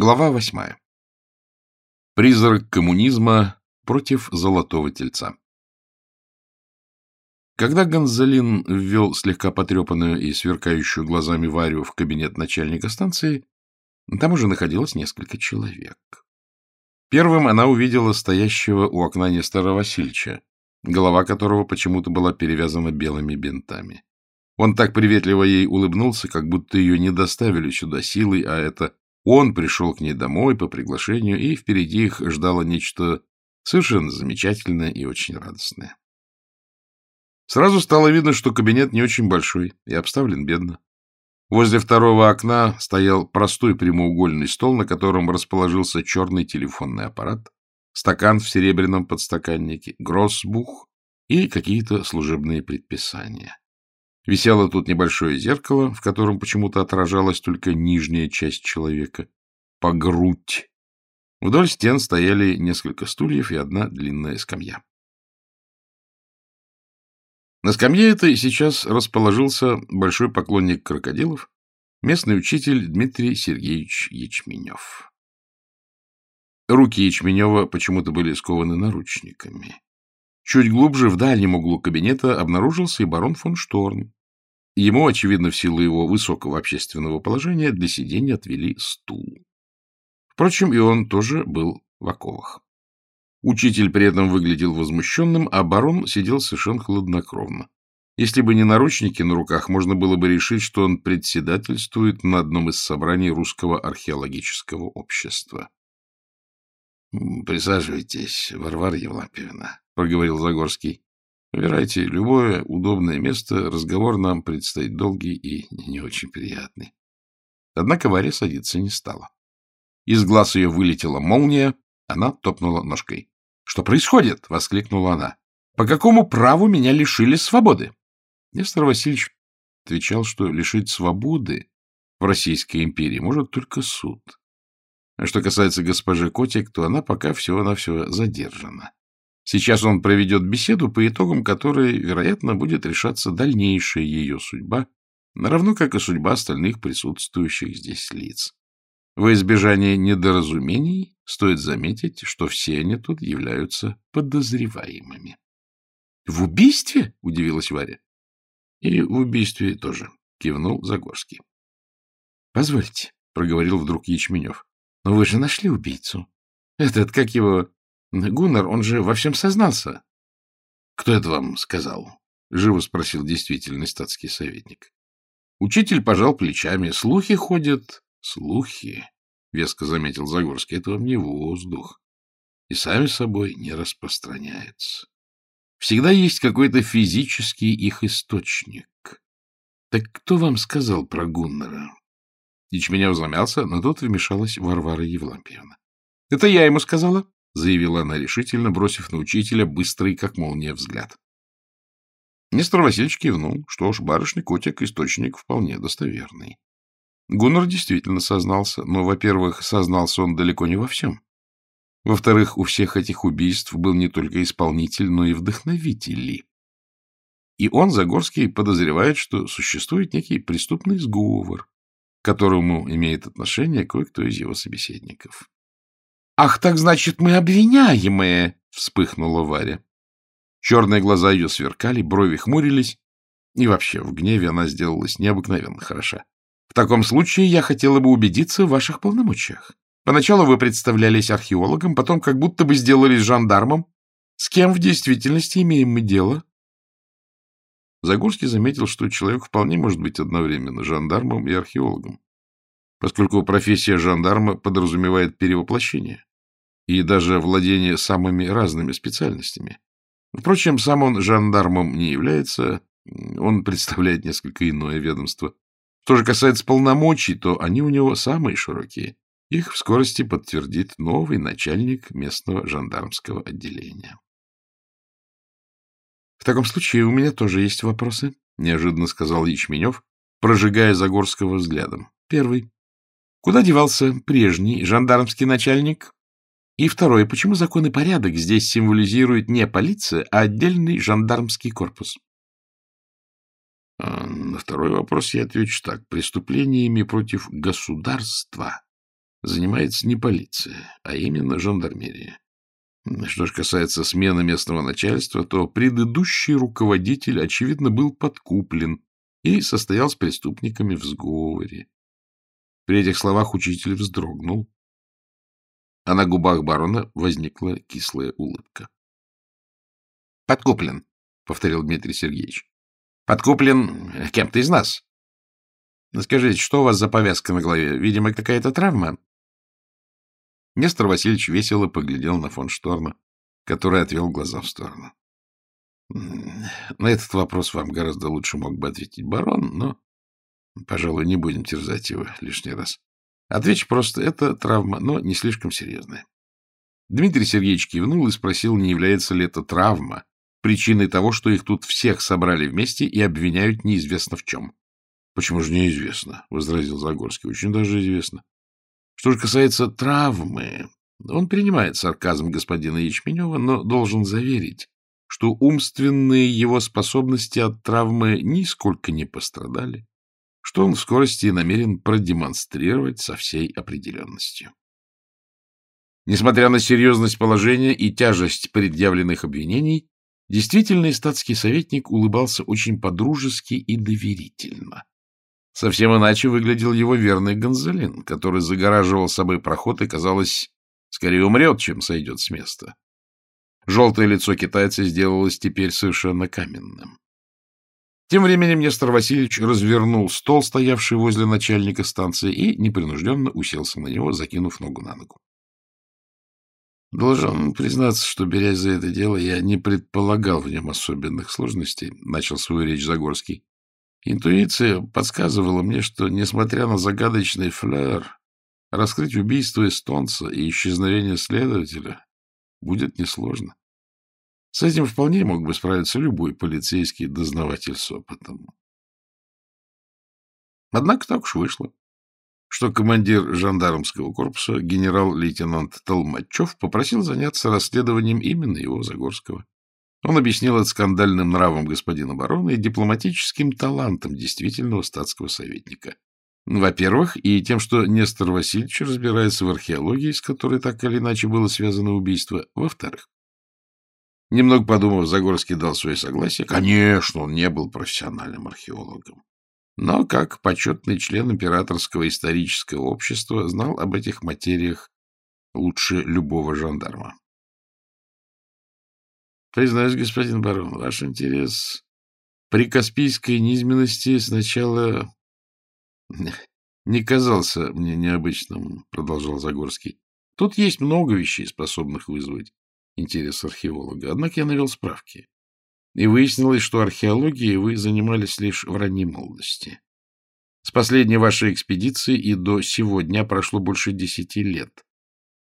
Глава восьмая. Призрак коммунизма против золотого тельца. Когда Гонзалин ввел слегка потрепанную и сверкающую глазами Варю в кабинет начальника станции, там уже находилось несколько человек. Первым она увидела стоящего у окна Нестора Васильевича, голова которого почему-то была перевязана белыми бинтами. Он так приветливо ей улыбнулся, как будто ее не доставили сюда силой, а это он пришел к ней домой по приглашению, и впереди их ждало нечто совершенно замечательное и очень радостное. Сразу стало видно, что кабинет не очень большой и обставлен бедно. Возле второго окна стоял простой прямоугольный стол, на котором расположился черный телефонный аппарат, стакан в серебряном подстаканнике, гроссбух и какие-то служебные предписания. Висело тут небольшое зеркало, в котором почему-то отражалась только нижняя часть человека, по грудь. Вдоль стен стояли несколько стульев и одна длинная скамья. На скамье этой сейчас расположился большой поклонник крокодилов, местный учитель Дмитрий Сергеевич Ячменев. Руки Ячменева почему-то были скованы наручниками. Чуть глубже, в дальнем углу кабинета, обнаружился и барон фон Шторн, Ему, очевидно, в силу его высокого общественного положения, для сидения отвели стул. Впрочем, и он тоже был в оковах. Учитель при этом выглядел возмущенным, а барон сидел совершенно хладнокровно. Если бы не наручники на руках, можно было бы решить, что он председательствует на одном из собраний Русского археологического общества. — Присаживайтесь, Варвара Евлампьевна, — проговорил Загорский. Выбирайте любое удобное место, разговор нам предстоит долгий и не очень приятный. Однако Варя садиться не стала. Из глаз ее вылетела молния, она топнула ножкой. — Что происходит? — воскликнула она. — По какому праву меня лишили свободы? Нестор Васильевич отвечал, что лишить свободы в Российской империи может только суд. А что касается госпожи Котик, то она пока всего-навсего задержана. Сейчас он проведет беседу, по итогам которой, вероятно, будет решаться дальнейшая ее судьба, равно как и судьба остальных присутствующих здесь лиц. Во избежание недоразумений стоит заметить, что все они тут являются подозреваемыми. — В убийстве? — удивилась Варя. — И в убийстве тоже, — кивнул Загорский. — Позвольте, — проговорил вдруг Ячменев. — Но вы же нашли убийцу. Этот, как его, Гуннар, он же во всем сознался. — Кто это вам сказал? — живо спросил действительный статский советник. Учитель пожал плечами. Слухи ходят. Слухи, — веско заметил Загорский, — это вам не воздух. И сами собой не распространяются. Всегда есть какой-то физический их источник. Так кто вам сказал про Гуннера? Ячменев замялся, но тут вмешалась Варвара Евлампиевна. — Это я ему сказала, — заявила она решительно, бросив на учителя быстрый, как молния, взгляд. Нестор Васильевич кивнул. Что ж, барышня Котик — источник вполне достоверный. Гуннер действительно сознался, но, во-первых, сознался он далеко не во всем. Во-вторых, у всех этих убийств был не только исполнитель, но и вдохновитель. И он, Загорский, подозревает, что существует некий преступный сговор, к которому имеет отношение кое-кто из его собеседников. «Ах, так значит, мы обвиняемые!» — вспыхнула Варя. Черные глаза ее сверкали, брови хмурились, и вообще в гневе она сделалась необыкновенно хороша. В таком случае я хотела бы убедиться в ваших полномочиях. Поначалу вы представлялись археологом, потом как будто бы сделались жандармом. С кем в действительности имеем мы дело? Загорский заметил, что человек вполне может быть одновременно жандармом и археологом, поскольку профессия жандарма подразумевает перевоплощение и даже владение самыми разными специальностями. Впрочем, сам он жандармом не является, он представляет несколько иное ведомство. Что же касается полномочий, то они у него самые широкие. Их в скорости подтвердит новый начальник местного жандармского отделения. — В таком случае у меня тоже есть вопросы, — неожиданно сказал Ячменев, прожигая Загорского взглядом. Первый. Куда девался прежний жандармский начальник? И второе, почему закон и порядок здесь символизируют не полиция, а отдельный жандармский корпус? А на второй вопрос я отвечу так. Преступлениями против государства занимается не полиция, а именно жандармерия. Что же касается смены местного начальства, то предыдущий руководитель, очевидно, был подкуплен и состоял с преступниками в сговоре. При этих словах учитель вздрогнул, а на губах барона возникла кислая улыбка. — Подкуплен, — повторил Дмитрий Сергеевич. — Подкуплен кем-то из нас. Скажите, что у вас за повязка на голове? Видимо, какая-то травма? Нестор Васильевич весело поглядел на фон Шторма, который отвел глаза в сторону. — На этот вопрос вам гораздо лучше мог бы ответить барон, но, пожалуй, не будем терзать его лишний раз. Отвечу просто, это травма, но не слишком серьезная. Дмитрий Сергеевич кивнул и спросил, не является ли это травма причиной того, что их тут всех собрали вместе и обвиняют неизвестно в чем. — Почему же неизвестно? — возразил Загорский. — Очень даже известно. Что же касается травмы, он принимает сарказм господина Ячменева, но должен заверить, что умственные его способности от травмы нисколько не пострадали, что он в скорости намерен продемонстрировать со всей определенностью. Несмотря на серьезность положения и тяжесть предъявленных обвинений, действительный статский советник улыбался очень подружески и доверительно. Совсем иначе выглядел его верный Гонзалин, который загораживал собой проход и, казалось, скорее умрет, чем сойдет с места. Желтое лицо китайца сделалось теперь совершенно каменным. Тем временем Нестор Васильевич развернул стол, стоявший возле начальника станции, и непринужденно уселся на него, закинув ногу на ногу. Должен признаться, что, берясь за это дело, я не предполагал в нем особенных сложностей, — начал свою речь Загорский. Интуиция подсказывала мне, что, несмотря на загадочный флер, раскрыть убийство эстонца и исчезновение следователя будет несложно. С этим вполне мог бы справиться любой полицейский дознаватель с опытом. Однако так уж вышло, что командир жандармского корпуса генерал-лейтенант Толмачев попросил заняться расследованием именно его Загорского. Он объяснил это скандальным нравом господина барона и дипломатическим талантом действительного статского советника. Во-первых, и тем, что Нестор Васильевич разбирается в археологии, с которой так или иначе было связано убийство. Во-вторых, немного подумав, Загорский дал свое согласие. Конечно, он не был профессиональным археологом. Но, как почетный член императорского исторического общества, знал об этих материях лучше любого жандарма. Признаюсь, господин барон, ваш интерес при Каспийской низменности сначала не казался мне необычным, продолжал Загорский. Тут есть много вещей, способных вызвать интерес археолога. Однако я навел справки. И выяснилось, что археологией вы занимались лишь в ранней молодости. С последней вашей экспедиции и до сегодня прошло больше десяти лет.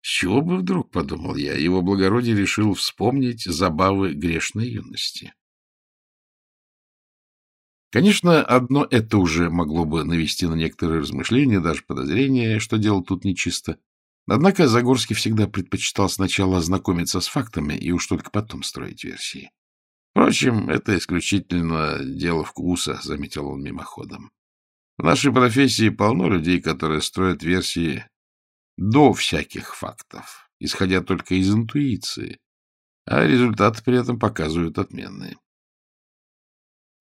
С чего бы вдруг, — подумал я, — его благородие решил вспомнить забавы грешной юности. Конечно, одно это уже могло бы навести на некоторые размышления, даже подозрения, что дело тут нечисто. Однако Загорский всегда предпочитал сначала ознакомиться с фактами и уж только потом строить версии. Впрочем, это исключительно дело вкуса, — заметил он мимоходом. В нашей профессии полно людей, которые строят версии до всяких фактов, исходя только из интуиции, а результаты при этом показывают отменные.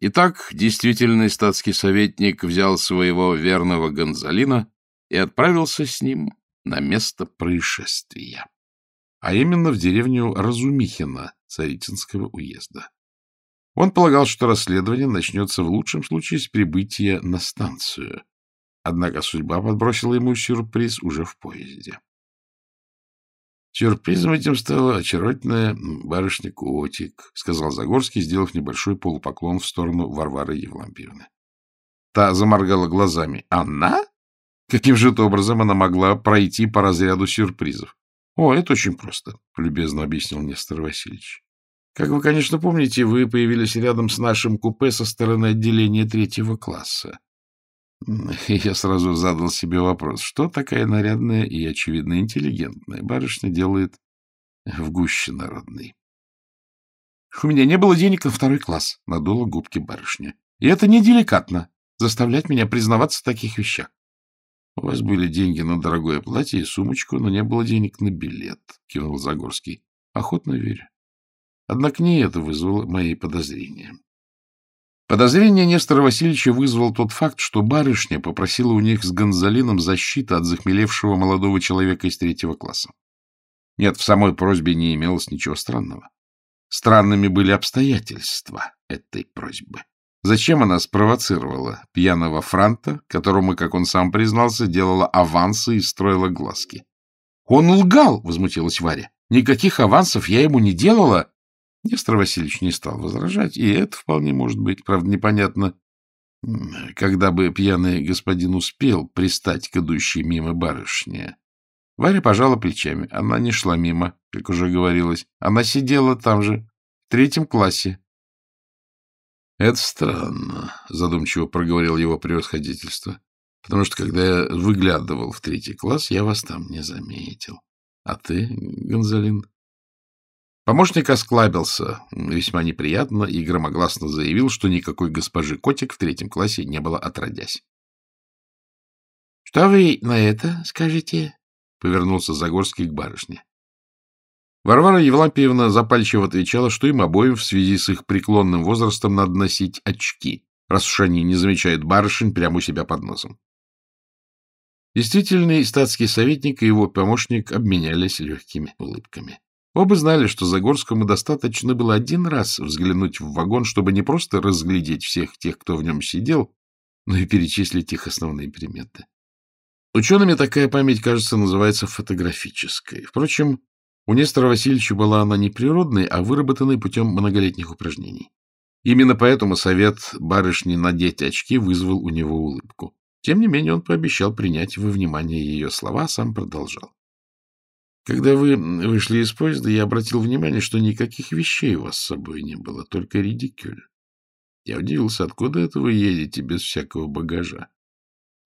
Итак, действительный статский советник взял своего верного Гонзалина и отправился с ним на место происшествия, а именно в деревню Разумихина Царитинского уезда. Он полагал, что расследование начнется в лучшем случае с прибытия на станцию, Однако судьба подбросила ему сюрприз уже в поезде. Сюрпризом этим стала очаровательная барышня Котик, — сказал Загорский, сделав небольшой полупоклон в сторону Варвары Евлампиевны. Та заморгала глазами. «Она? Каким же это образом она могла пройти по разряду сюрпризов?» «О, это очень просто», — любезно объяснил Нестор Васильевич. «Как вы, конечно, помните, вы появились рядом с нашим купе со стороны отделения третьего класса. Я сразу задал себе вопрос, что такая нарядная и, очевидно, интеллигентная барышня делает в гуще народной. — У меня не было денег на второй класс, — надула губки барышня. — И это неделикатно, заставлять меня признаваться в таких вещах. У вас были деньги на дорогое платье и сумочку, но не было денег на билет, — кивнул Загорский. Охотно верю. Однако не это вызвало мои подозрения. Подозрение Нестора Васильевича вызвал тот факт, что барышня попросила у них с Гонзалином защиты от захмелевшего молодого человека из третьего класса. Нет, в самой просьбе не имелось ничего странного. Странными были обстоятельства этой просьбы. Зачем она спровоцировала пьяного франта, которому, как он сам признался, делала авансы и строила глазки? — Он лгал! — возмутилась Варя. — Никаких авансов я ему не делала. Нестор Васильевич не стал возражать, и это вполне может быть, правда, непонятно, когда бы пьяный господин успел пристать к идущей мимо барышне. Варя пожала плечами. Она не шла мимо, как уже говорилось. Она сидела там же, в третьем классе, — Это странно, — задумчиво проговорил его превосходительство, — потому что, когда я выглядывал в третий класс, я вас там не заметил. А ты, Гонзалин? Помощник осклабился весьма неприятно и громогласно заявил, что никакой госпожи Котик в третьем классе не было отродясь. — Что вы на это скажете? — повернулся Загорский к барышне. Варвара Евлампиевна запальчиво отвечала, что им обоим в связи с их преклонным возрастом надо носить очки, раз уж они не замечают барышень прямо у себя под носом. Действительный статский советник и его помощник обменялись легкими улыбками. Оба знали, что Загорскому достаточно было один раз взглянуть в вагон, чтобы не просто разглядеть всех тех, кто в нем сидел, но и перечислить их основные приметы. Учеными такая память, кажется, называется фотографической. Впрочем, у Нестора Васильевича была она не природной, а выработанной путем многолетних упражнений. Именно поэтому совет барышни надеть очки вызвал у него улыбку. Тем не менее он пообещал принять во внимание ее слова, а сам продолжал. Когда вы вышли из поезда, я обратил внимание, что никаких вещей у вас с собой не было, только редикюль. Я удивился, откуда это вы едете без всякого багажа.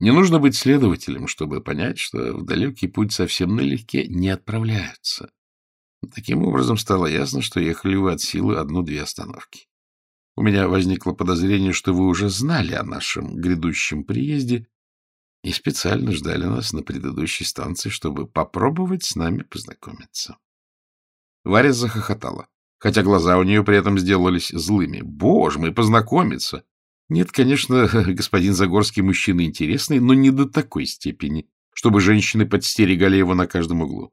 Не нужно быть следователем, чтобы понять, что в далекий путь совсем налегке не отправляются. Таким образом, стало ясно, что ехали вы от силы одну-две остановки. У меня возникло подозрение, что вы уже знали о нашем грядущем приезде и специально ждали нас на предыдущей станции, чтобы попробовать с нами познакомиться. Варя захохотала, хотя глаза у нее при этом сделались злыми. Боже мой, познакомиться! Нет, конечно, господин Загорский мужчина интересный, но не до такой степени, чтобы женщины подстерегали его на каждом углу.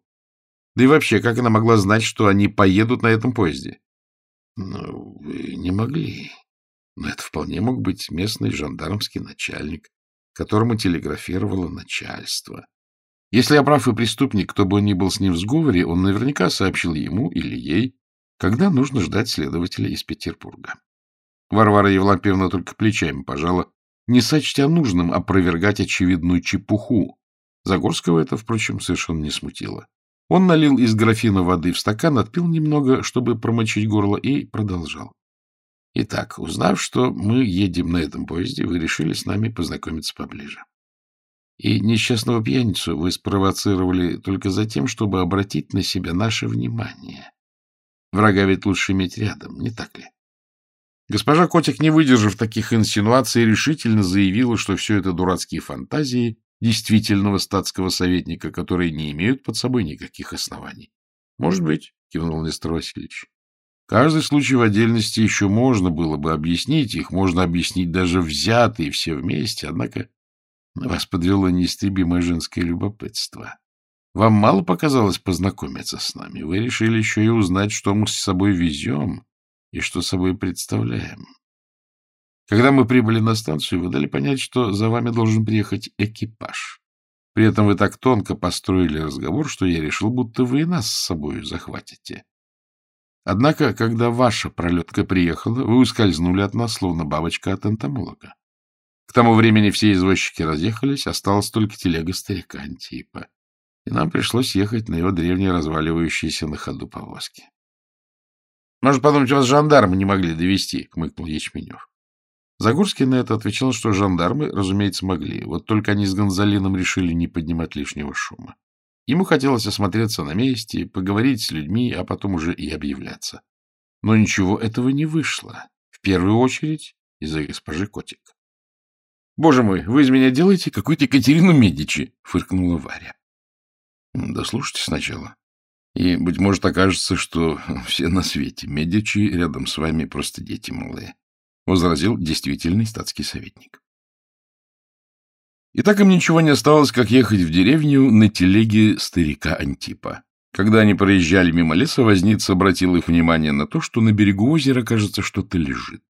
Да и вообще, как она могла знать, что они поедут на этом поезде? Ну, вы не могли. Но это вполне мог быть местный жандармский начальник, которому телеграфировало начальство. Если я прав и преступник, кто бы он ни был с ним в сговоре, он наверняка сообщил ему или ей, когда нужно ждать следователя из Петербурга. Варвара Евлампиевна только плечами пожала, не сочтя нужным опровергать очевидную чепуху. Загорского это, впрочем, совершенно не смутило. Он налил из графина воды в стакан, отпил немного, чтобы промочить горло, и продолжал. Итак, узнав, что мы едем на этом поезде, вы решили с нами познакомиться поближе. И несчастного пьяницу вы спровоцировали только за тем, чтобы обратить на себя наше внимание. Врага ведь лучше иметь рядом, не так ли? Госпожа Котик, не выдержав таких инсинуаций, решительно заявила, что все это дурацкие фантазии, действительного статского советника, которые не имеют под собой никаких оснований. — Может быть, — кивнул Нестор Васильевич. Каждый случай в отдельности еще можно было бы объяснить, их можно объяснить даже взятые все вместе, однако вас подвело неистребимое женское любопытство. Вам мало показалось познакомиться с нами, вы решили еще и узнать, что мы с собой везем и что собой представляем. Когда мы прибыли на станцию, вы дали понять, что за вами должен приехать экипаж. При этом вы так тонко построили разговор, что я решил, будто вы и нас с собой захватите. Однако, когда ваша пролетка приехала, вы ускользнули от нас, словно бабочка от энтомолога. К тому времени все извозчики разъехались, осталась только телега старика Антипа, и нам пришлось ехать на его древней разваливающейся на ходу повозке. — Может, подумать, вас жандармы не могли довести, хмыкнул Ячменев. Загорский на это отвечал, что жандармы, разумеется, могли, вот только они с Гонзалином решили не поднимать лишнего шума. Ему хотелось осмотреться на месте, поговорить с людьми, а потом уже и объявляться. Но ничего этого не вышло. В первую очередь из-за госпожи Котик. Боже мой, вы из меня делаете какую-то Екатерину Медичи, — фыркнула Варя. Да слушайте сначала. И, быть может, окажется, что все на свете Медичи рядом с вами просто дети малые, — возразил действительный статский советник. И так им ничего не осталось, как ехать в деревню на телеге старика Антипа. Когда они проезжали мимо леса, возница обратил их внимание на то, что на берегу озера, кажется, что-то лежит.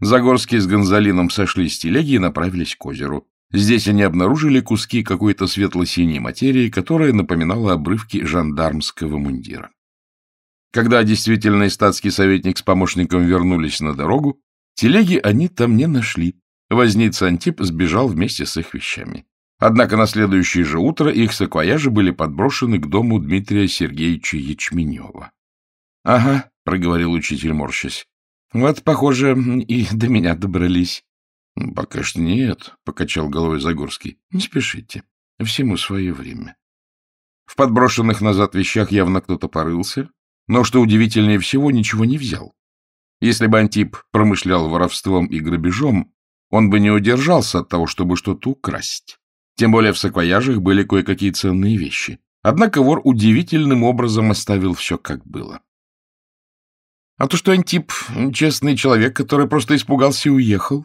Загорские с Гонзалином сошли с телеги и направились к озеру. Здесь они обнаружили куски какой-то светло-синей материи, которая напоминала обрывки жандармского мундира. Когда действительный статский советник с помощником вернулись на дорогу, телеги они там не нашли. Возница Антип сбежал вместе с их вещами. Однако на следующее же утро их саквояжи были подброшены к дому Дмитрия Сергеевича Ячменева. — Ага, — проговорил учитель, морщась. — Вот, похоже, и до меня добрались. — Пока что нет, — покачал головой Загорский. — Не спешите. Всему свое время. В подброшенных назад вещах явно кто-то порылся, но, что удивительнее всего, ничего не взял. Если бы Антип промышлял воровством и грабежом, он бы не удержался от того, чтобы что-то украсть. Тем более в саквояжах были кое-какие ценные вещи. Однако вор удивительным образом оставил все, как было. — А то, что Антип — честный человек, который просто испугался и уехал,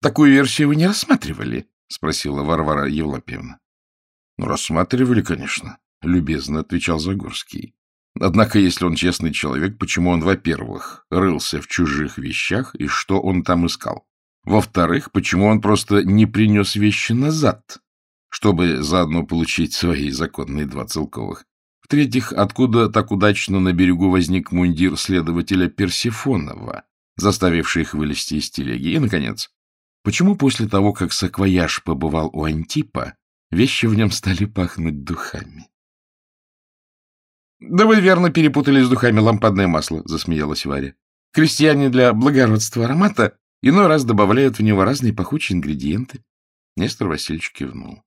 такую версию вы не рассматривали? — спросила Варвара Евлопьевна. — Ну, рассматривали, конечно, — любезно отвечал Загорский. Однако, если он честный человек, почему он, во-первых, рылся в чужих вещах и что он там искал? Во-вторых, почему он просто не принес вещи назад, чтобы заодно получить свои законные два целковых? В-третьих, откуда так удачно на берегу возник мундир следователя Персифонова, заставивший их вылезти из телеги? И, наконец, почему после того, как саквояж побывал у Антипа, вещи в нем стали пахнуть духами? — Да вы верно перепутали с духами лампадное масло, — засмеялась Варя. — Крестьяне для благородства аромата Иной раз добавляют в него разные пахучие ингредиенты. Нестор Васильевич кивнул.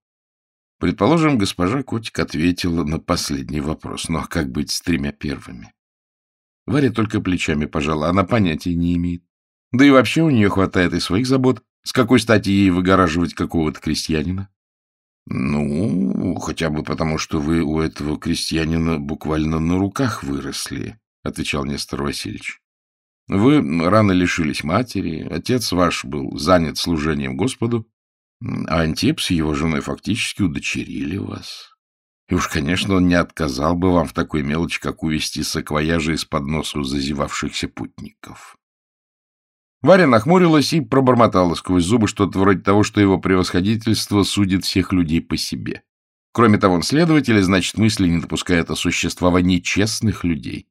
Предположим, госпожа Котик ответила на последний вопрос. Но как быть с тремя первыми? Варя только плечами пожала. Она понятия не имеет. Да и вообще у нее хватает и своих забот. С какой стати ей выгораживать какого-то крестьянина? — Ну, хотя бы потому, что вы у этого крестьянина буквально на руках выросли, — отвечал Нестор Васильевич. Вы рано лишились матери, отец ваш был занят служением Господу, а Антип с его женой фактически удочерили вас. И уж, конечно, он не отказал бы вам в такой мелочи, как увести саквояжи из-под носу зазевавшихся путников. Варя нахмурилась и пробормотала сквозь зубы что-то вроде того, что его превосходительство судит всех людей по себе. Кроме того, он следователь, значит, мысли не допускает о существовании честных людей.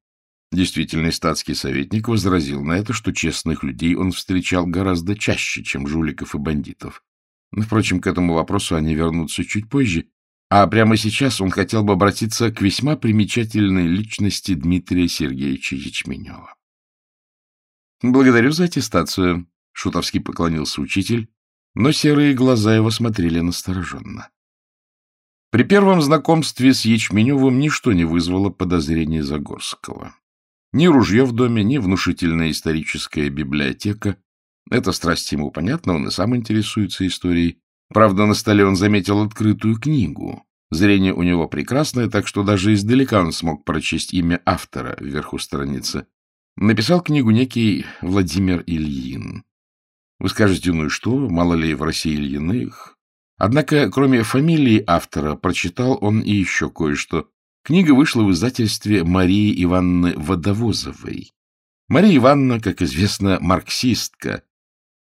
Действительный статский советник возразил на это, что честных людей он встречал гораздо чаще, чем жуликов и бандитов. Впрочем, к этому вопросу они вернутся чуть позже, а прямо сейчас он хотел бы обратиться к весьма примечательной личности Дмитрия Сергеевича Ячменева. «Благодарю за аттестацию», — шутовски поклонился учитель, но серые глаза его смотрели настороженно. При первом знакомстве с Ячменевым ничто не вызвало подозрения Загорского. Ни ружье в доме, ни внушительная историческая библиотека. Это страсть ему понятна, он и сам интересуется историей. Правда, на столе он заметил открытую книгу. Зрение у него прекрасное, так что даже издалека он смог прочесть имя автора вверху страницы. Написал книгу некий Владимир Ильин. Вы скажете, ну и что, мало ли в России Ильиных? Однако, кроме фамилии автора, прочитал он и еще кое-что. Книга вышла в издательстве Марии Ивановны Водовозовой. Мария Ивановна, как известно, марксистка.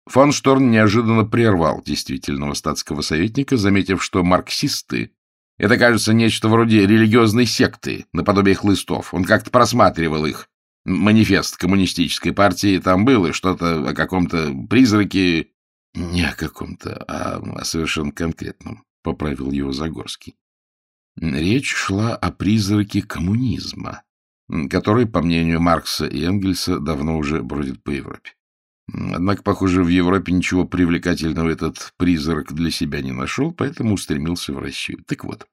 Фон Шторн неожиданно прервал действительного статского советника, заметив, что марксисты — это, кажется, нечто вроде религиозной секты, наподобие хлыстов. Он как-то просматривал их. Манифест коммунистической партии там было, что-то о каком-то призраке... Не о каком-то, а о совершенно конкретном, — поправил его Загорский. Речь шла о призраке коммунизма, который, по мнению Маркса и Энгельса, давно уже бродит по Европе. Однако, похоже, в Европе ничего привлекательного этот призрак для себя не нашел, поэтому устремился в Россию. Так вот,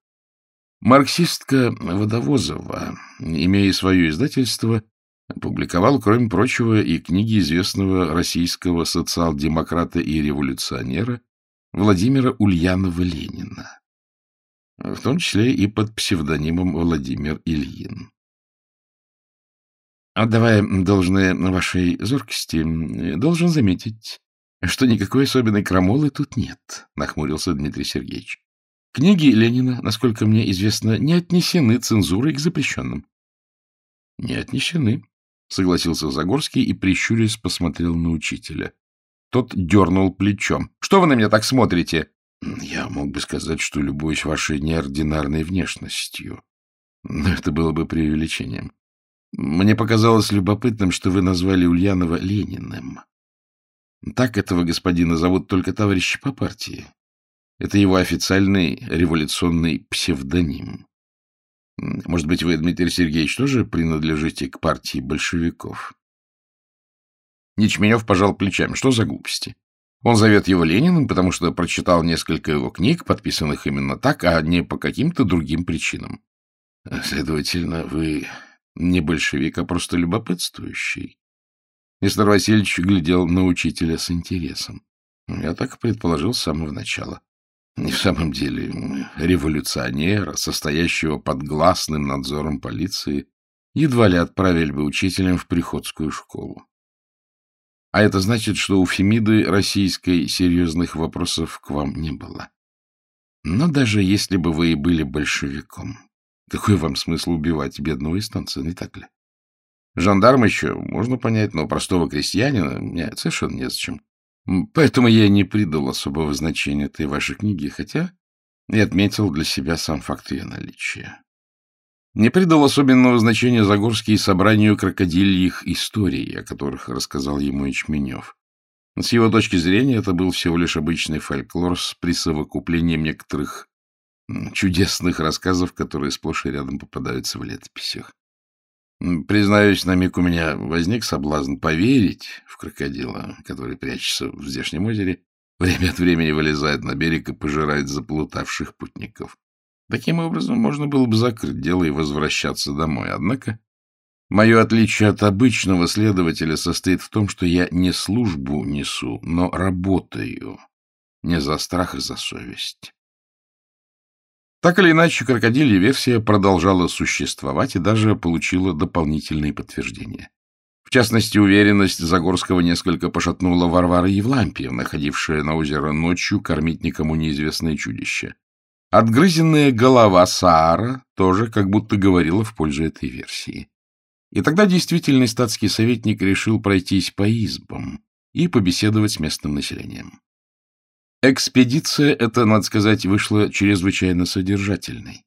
марксистка Водовозова, имея свое издательство, публиковала, кроме прочего, и книги известного российского социал-демократа и революционера Владимира Ульянова-Ленина, в том числе и под псевдонимом Владимир Ильин. Отдавая должное вашей зоркости, должен заметить, что никакой особенной крамолы тут нет, — нахмурился Дмитрий Сергеевич. Книги Ленина, насколько мне известно, не отнесены цензурой к запрещенным. — Не отнесены, — согласился Загорский и, прищурясь, посмотрел на учителя. Тот дернул плечом. — Что вы на меня так смотрите? — Я мог бы сказать, что любуюсь вашей неординарной внешностью. Но это было бы преувеличением. Мне показалось любопытным, что вы назвали Ульянова Лениным. Так этого господина зовут только товарищи по партии. Это его официальный революционный псевдоним. Может быть, вы, Дмитрий Сергеевич, тоже принадлежите к партии большевиков? Ничменев пожал плечами. Что за глупости? Он зовет его Лениным, потому что прочитал несколько его книг, подписанных именно так, а не по каким-то другим причинам. Следовательно, вы не большевик, а просто любопытствующий. Мистер Васильевич глядел на учителя с интересом. Я так предположил с самого начала. И в самом деле революционера, состоящего под гласным надзором полиции, едва ли отправили бы учителем в приходскую школу. А это значит, что у Фемиды российской серьезных вопросов к вам не было. Но даже если бы вы и были большевиком, какой вам смысл убивать бедного эстонца, не так ли? Жандарм еще можно понять, но простого крестьянина нет, совершенно незачем. Поэтому я не придал особого значения этой вашей книге, хотя и отметил для себя сам факт ее наличия. Не придал особенного значения Загорский собранию крокодильих историй, о которых рассказал ему Ячменев. С его точки зрения это был всего лишь обычный фольклор с присовокуплением некоторых чудесных рассказов, которые сплошь и рядом попадаются в летописях. Признаюсь, на миг у меня возник соблазн поверить в крокодила, который прячется в здешнем озере, время от времени вылезает на берег и пожирает заплутавших путников. Таким образом, можно было бы закрыть дело и возвращаться домой. Однако мое отличие от обычного следователя состоит в том, что я не службу несу, но работаю. Не за страх, а за совесть. Так или иначе, крокодилья версия продолжала существовать и даже получила дополнительные подтверждения. В частности, уверенность Загорского несколько пошатнула Варвара Евлампиевна, ходившая на озеро ночью кормить никому неизвестное чудище. Отгрызенная голова Саара тоже как будто говорила в пользу этой версии. И тогда действительный статский советник решил пройтись по избам и побеседовать с местным населением. Экспедиция эта, надо сказать, вышла чрезвычайно содержательной.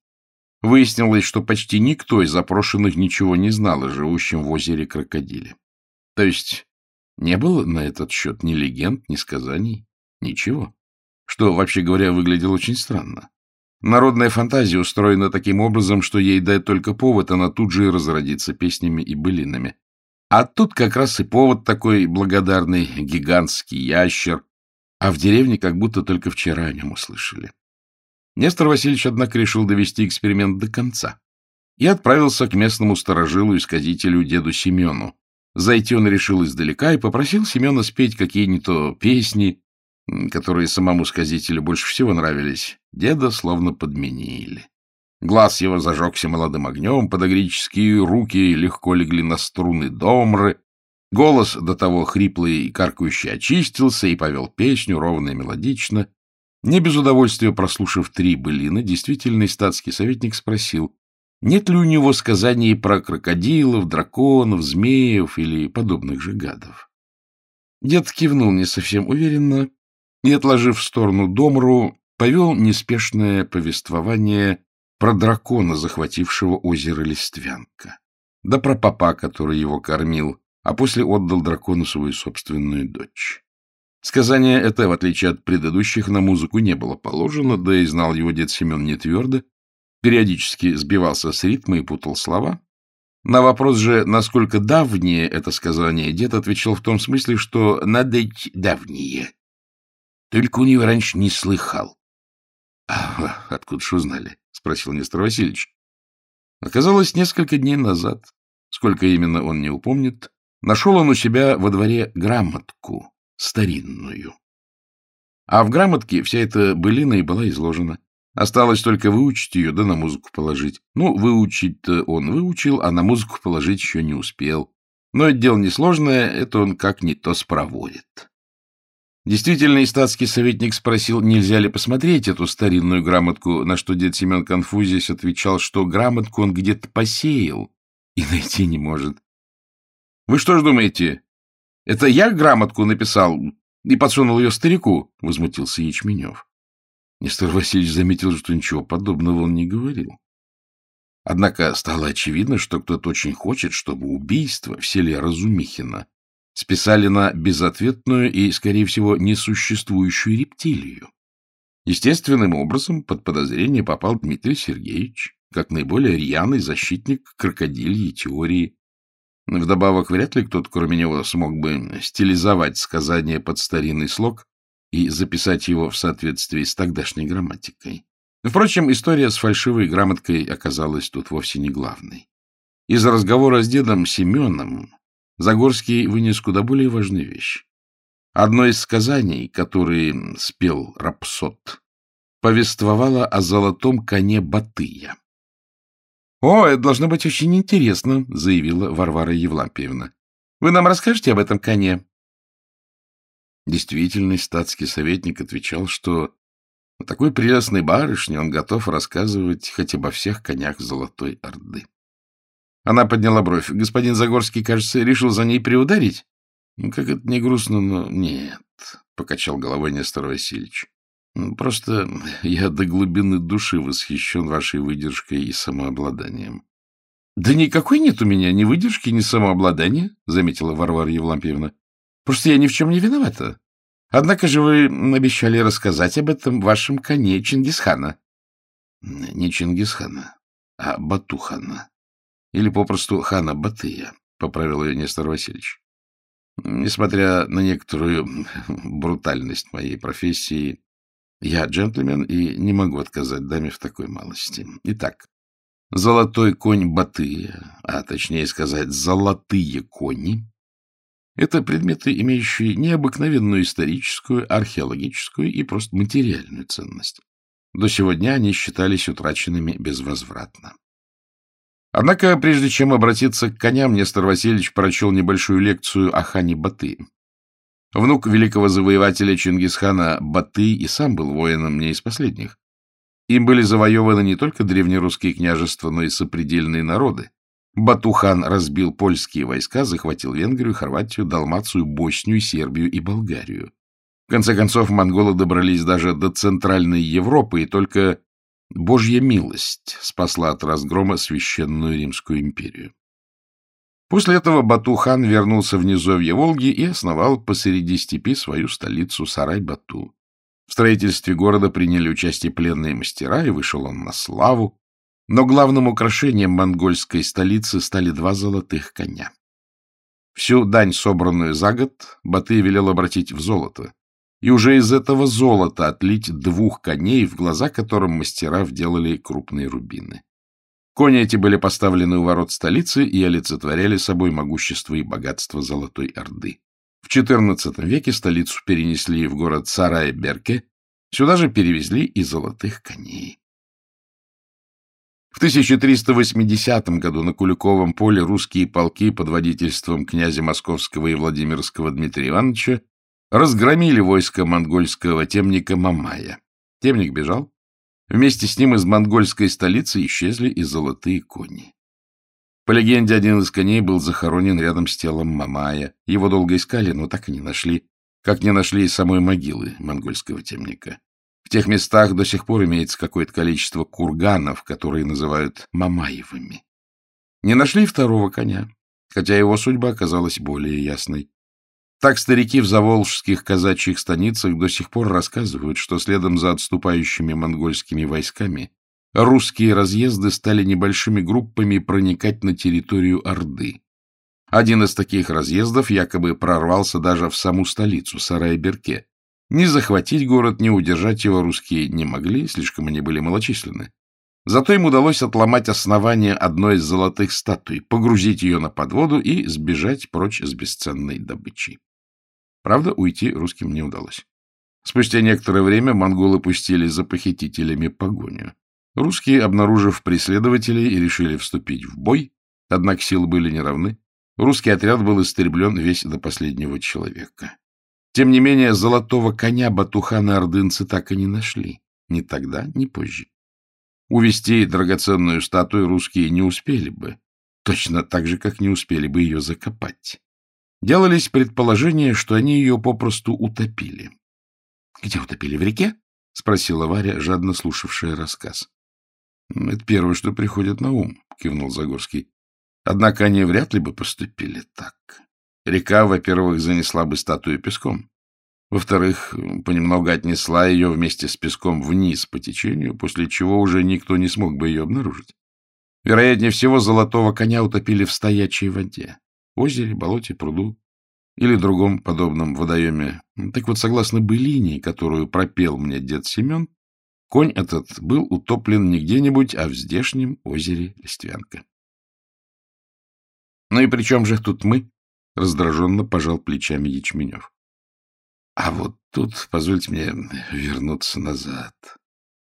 Выяснилось, что почти никто из запрошенных ничего не знал о живущем в озере крокодиле. То есть не было на этот счет ни легенд, ни сказаний, ничего. Что, вообще говоря, выглядело очень странно. Народная фантазия устроена таким образом, что ей дает только повод, она тут же и разродится песнями и былинами. А тут как раз и повод такой благодарный гигантский ящер, а в деревне как будто только вчера о нем услышали. Нестор Васильевич, однако, решил довести эксперимент до конца и отправился к местному сторожилу-исказителю деду Семену. Зайти он решил издалека и попросил Семена спеть какие-нибудь песни, которые самому сказителю больше всего нравились. Деда словно подменили. Глаз его зажегся молодым огнем, подогрические руки легко легли на струны домры, Голос до того хриплый и каркающий очистился и повел песню ровно и мелодично. Не без удовольствия прослушав три былины, действительный статский советник спросил, нет ли у него сказаний про крокодилов, драконов, змеев или подобных же гадов. Дед кивнул не совсем уверенно и, отложив в сторону домру, повел неспешное повествование про дракона, захватившего озеро Листвянка, да про папа, который его кормил, а после отдал дракону свою собственную дочь. Сказание это, в отличие от предыдущих, на музыку не было положено, да и знал его дед Семен не твердо, периодически сбивался с ритма и путал слова. На вопрос же, насколько давнее это сказание, дед отвечал в том смысле, что «надеть давнее». Только у него раньше не слыхал. — А откуда ж узнали? — спросил Нестор Васильевич. Оказалось, несколько дней назад, сколько именно он не упомнит, Нашел он у себя во дворе грамотку старинную. А в грамотке вся эта былина и была изложена. Осталось только выучить ее, да на музыку положить. Ну, выучить-то он выучил, а на музыку положить еще не успел. Но это дело несложное, это он как не то спроводит. Действительно, статский советник спросил, нельзя ли посмотреть эту старинную грамотку, на что дед Семен Конфузис отвечал, что грамотку он где-то посеял и найти не может. — Вы что ж думаете, это я грамотку написал и подсунул ее старику? — возмутился Ячменев. Нестор Васильевич заметил, что ничего подобного он не говорил. Однако стало очевидно, что кто-то очень хочет, чтобы убийство в селе Разумихино списали на безответную и, скорее всего, несуществующую рептилию. Естественным образом под подозрение попал Дмитрий Сергеевич, как наиболее рьяный защитник крокодильей теории. Вдобавок, вряд ли кто-то, кроме него, смог бы стилизовать сказание под старинный слог и записать его в соответствии с тогдашней грамматикой. Впрочем, история с фальшивой грамоткой оказалась тут вовсе не главной. Из разговора с дедом Семеном Загорский вынес куда более важную вещь. Одно из сказаний, которые спел Рапсот, повествовало о золотом коне Батыя. — О, это должно быть очень интересно, — заявила Варвара Евлампиевна. — Вы нам расскажете об этом коне? Действительный статский советник отвечал, что о такой прелестной барышне он готов рассказывать хоть обо всех конях Золотой Орды. Она подняла бровь. Господин Загорский, кажется, решил за ней приударить? Ну, как это не грустно, но нет, — покачал головой Нестор Васильевич. Просто я до глубины души восхищен вашей выдержкой и самообладанием. — Да никакой нет у меня ни выдержки, ни самообладания, — заметила Варвара Евлампиевна. Просто я ни в чем не виновата. Однако же вы обещали рассказать об этом вашем коне Чингисхана. — Не Чингисхана, а Батухана. Или попросту хана Батыя, — поправил ее Нестор Васильевич. Несмотря на некоторую брутальность моей профессии, я джентльмен и не могу отказать даме в такой малости. Итак, золотой конь Батыя, а точнее сказать, золотые кони, это предметы, имеющие необыкновенную историческую, археологическую и просто материальную ценность. До сего дня они считались утраченными безвозвратно. Однако, прежде чем обратиться к коням, Нестор Васильевич прочел небольшую лекцию о хане Баты. Внук великого завоевателя Чингисхана Баты и сам был воином не из последних. Им были завоеваны не только древнерусские княжества, но и сопредельные народы, Батухан разбил польские войска, захватил Венгрию, Хорватию, Далмацию, Боснию, Сербию и Болгарию. В конце концов, монголы добрались даже до Центральной Европы, и только Божья милость спасла от разгрома Священную Римскую империю. После этого Батухан вернулся в низовье Волги и основал посреди степи свою столицу Сарай-Бату. В строительстве города приняли участие пленные мастера, и вышел он на славу, но главным украшением монгольской столицы стали два золотых коня. Всю дань, собранную за год, Батый велел обратить в золото, и уже из этого золота отлить двух коней, в глаза которым мастера вделали крупные рубины. Кони эти были поставлены у ворот столицы и олицетворяли собой могущество и богатство Золотой Орды. В XIV веке столицу перенесли в город Сарай-Берке, сюда же перевезли и золотых коней. В 1380 году на Куликовом поле русские полки под водительством князя Московского и Владимирского Дмитрия Ивановича разгромили войско монгольского темника Мамая. Темник бежал. Вместе с ним из монгольской столицы исчезли и золотые кони. По легенде, один из коней был захоронен рядом с телом Мамая. Его долго искали, но так и не нашли, как не нашли и самой могилы монгольского темника. В тех местах до сих пор имеется какое-то количество курганов, которые называют Мамаевыми. Не нашли второго коня, хотя его судьба оказалась более ясной. Так старики в заволжских казачьих станицах до сих пор рассказывают, что следом за отступающими монгольскими войсками русские разъезды стали небольшими группами проникать на территорию Орды. Один из таких разъездов якобы прорвался даже в саму столицу, Сарайберке, ни захватить город, ни удержать его русские не могли, слишком они были малочисленны. Зато им удалось отломать основание одной из золотых статуй, погрузить ее на подводу и сбежать прочь с бесценной добычей. Правда, уйти русским не удалось. Спустя некоторое время монголы пустили за похитителями погоню. Русские, обнаружив преследователей, решили вступить в бой, однако силы были неравны. Русский отряд был истреблен весь до последнего человека. Тем не менее, золотого коня Батухана-ордынцы так и не нашли. Ни тогда, ни позже. Увести драгоценную статую русские не успели бы, точно так же, как не успели бы ее закопать. Делались предположения, что они ее попросту утопили. — Где утопили? В реке? — спросила Варя, жадно слушавшая рассказ. — Это первое, что приходит на ум, — кивнул Загорский. Однако они вряд ли бы поступили так. Река, во-первых, занесла бы статую песком. Во-вторых, понемногу отнесла ее вместе с песком вниз по течению, после чего уже никто не смог бы ее обнаружить. Вероятнее всего, золотого коня утопили в стоячей воде, озере, болоте, пруду или другом подобном водоеме. Так вот, согласно былине, которую пропел мне дед Семен, конь этот был утоплен не где-нибудь, а в здешнем озере Листвянка. — Ну и при чем же тут мы? — раздраженно пожал плечами Ячменев. — А вот тут позвольте мне вернуться назад,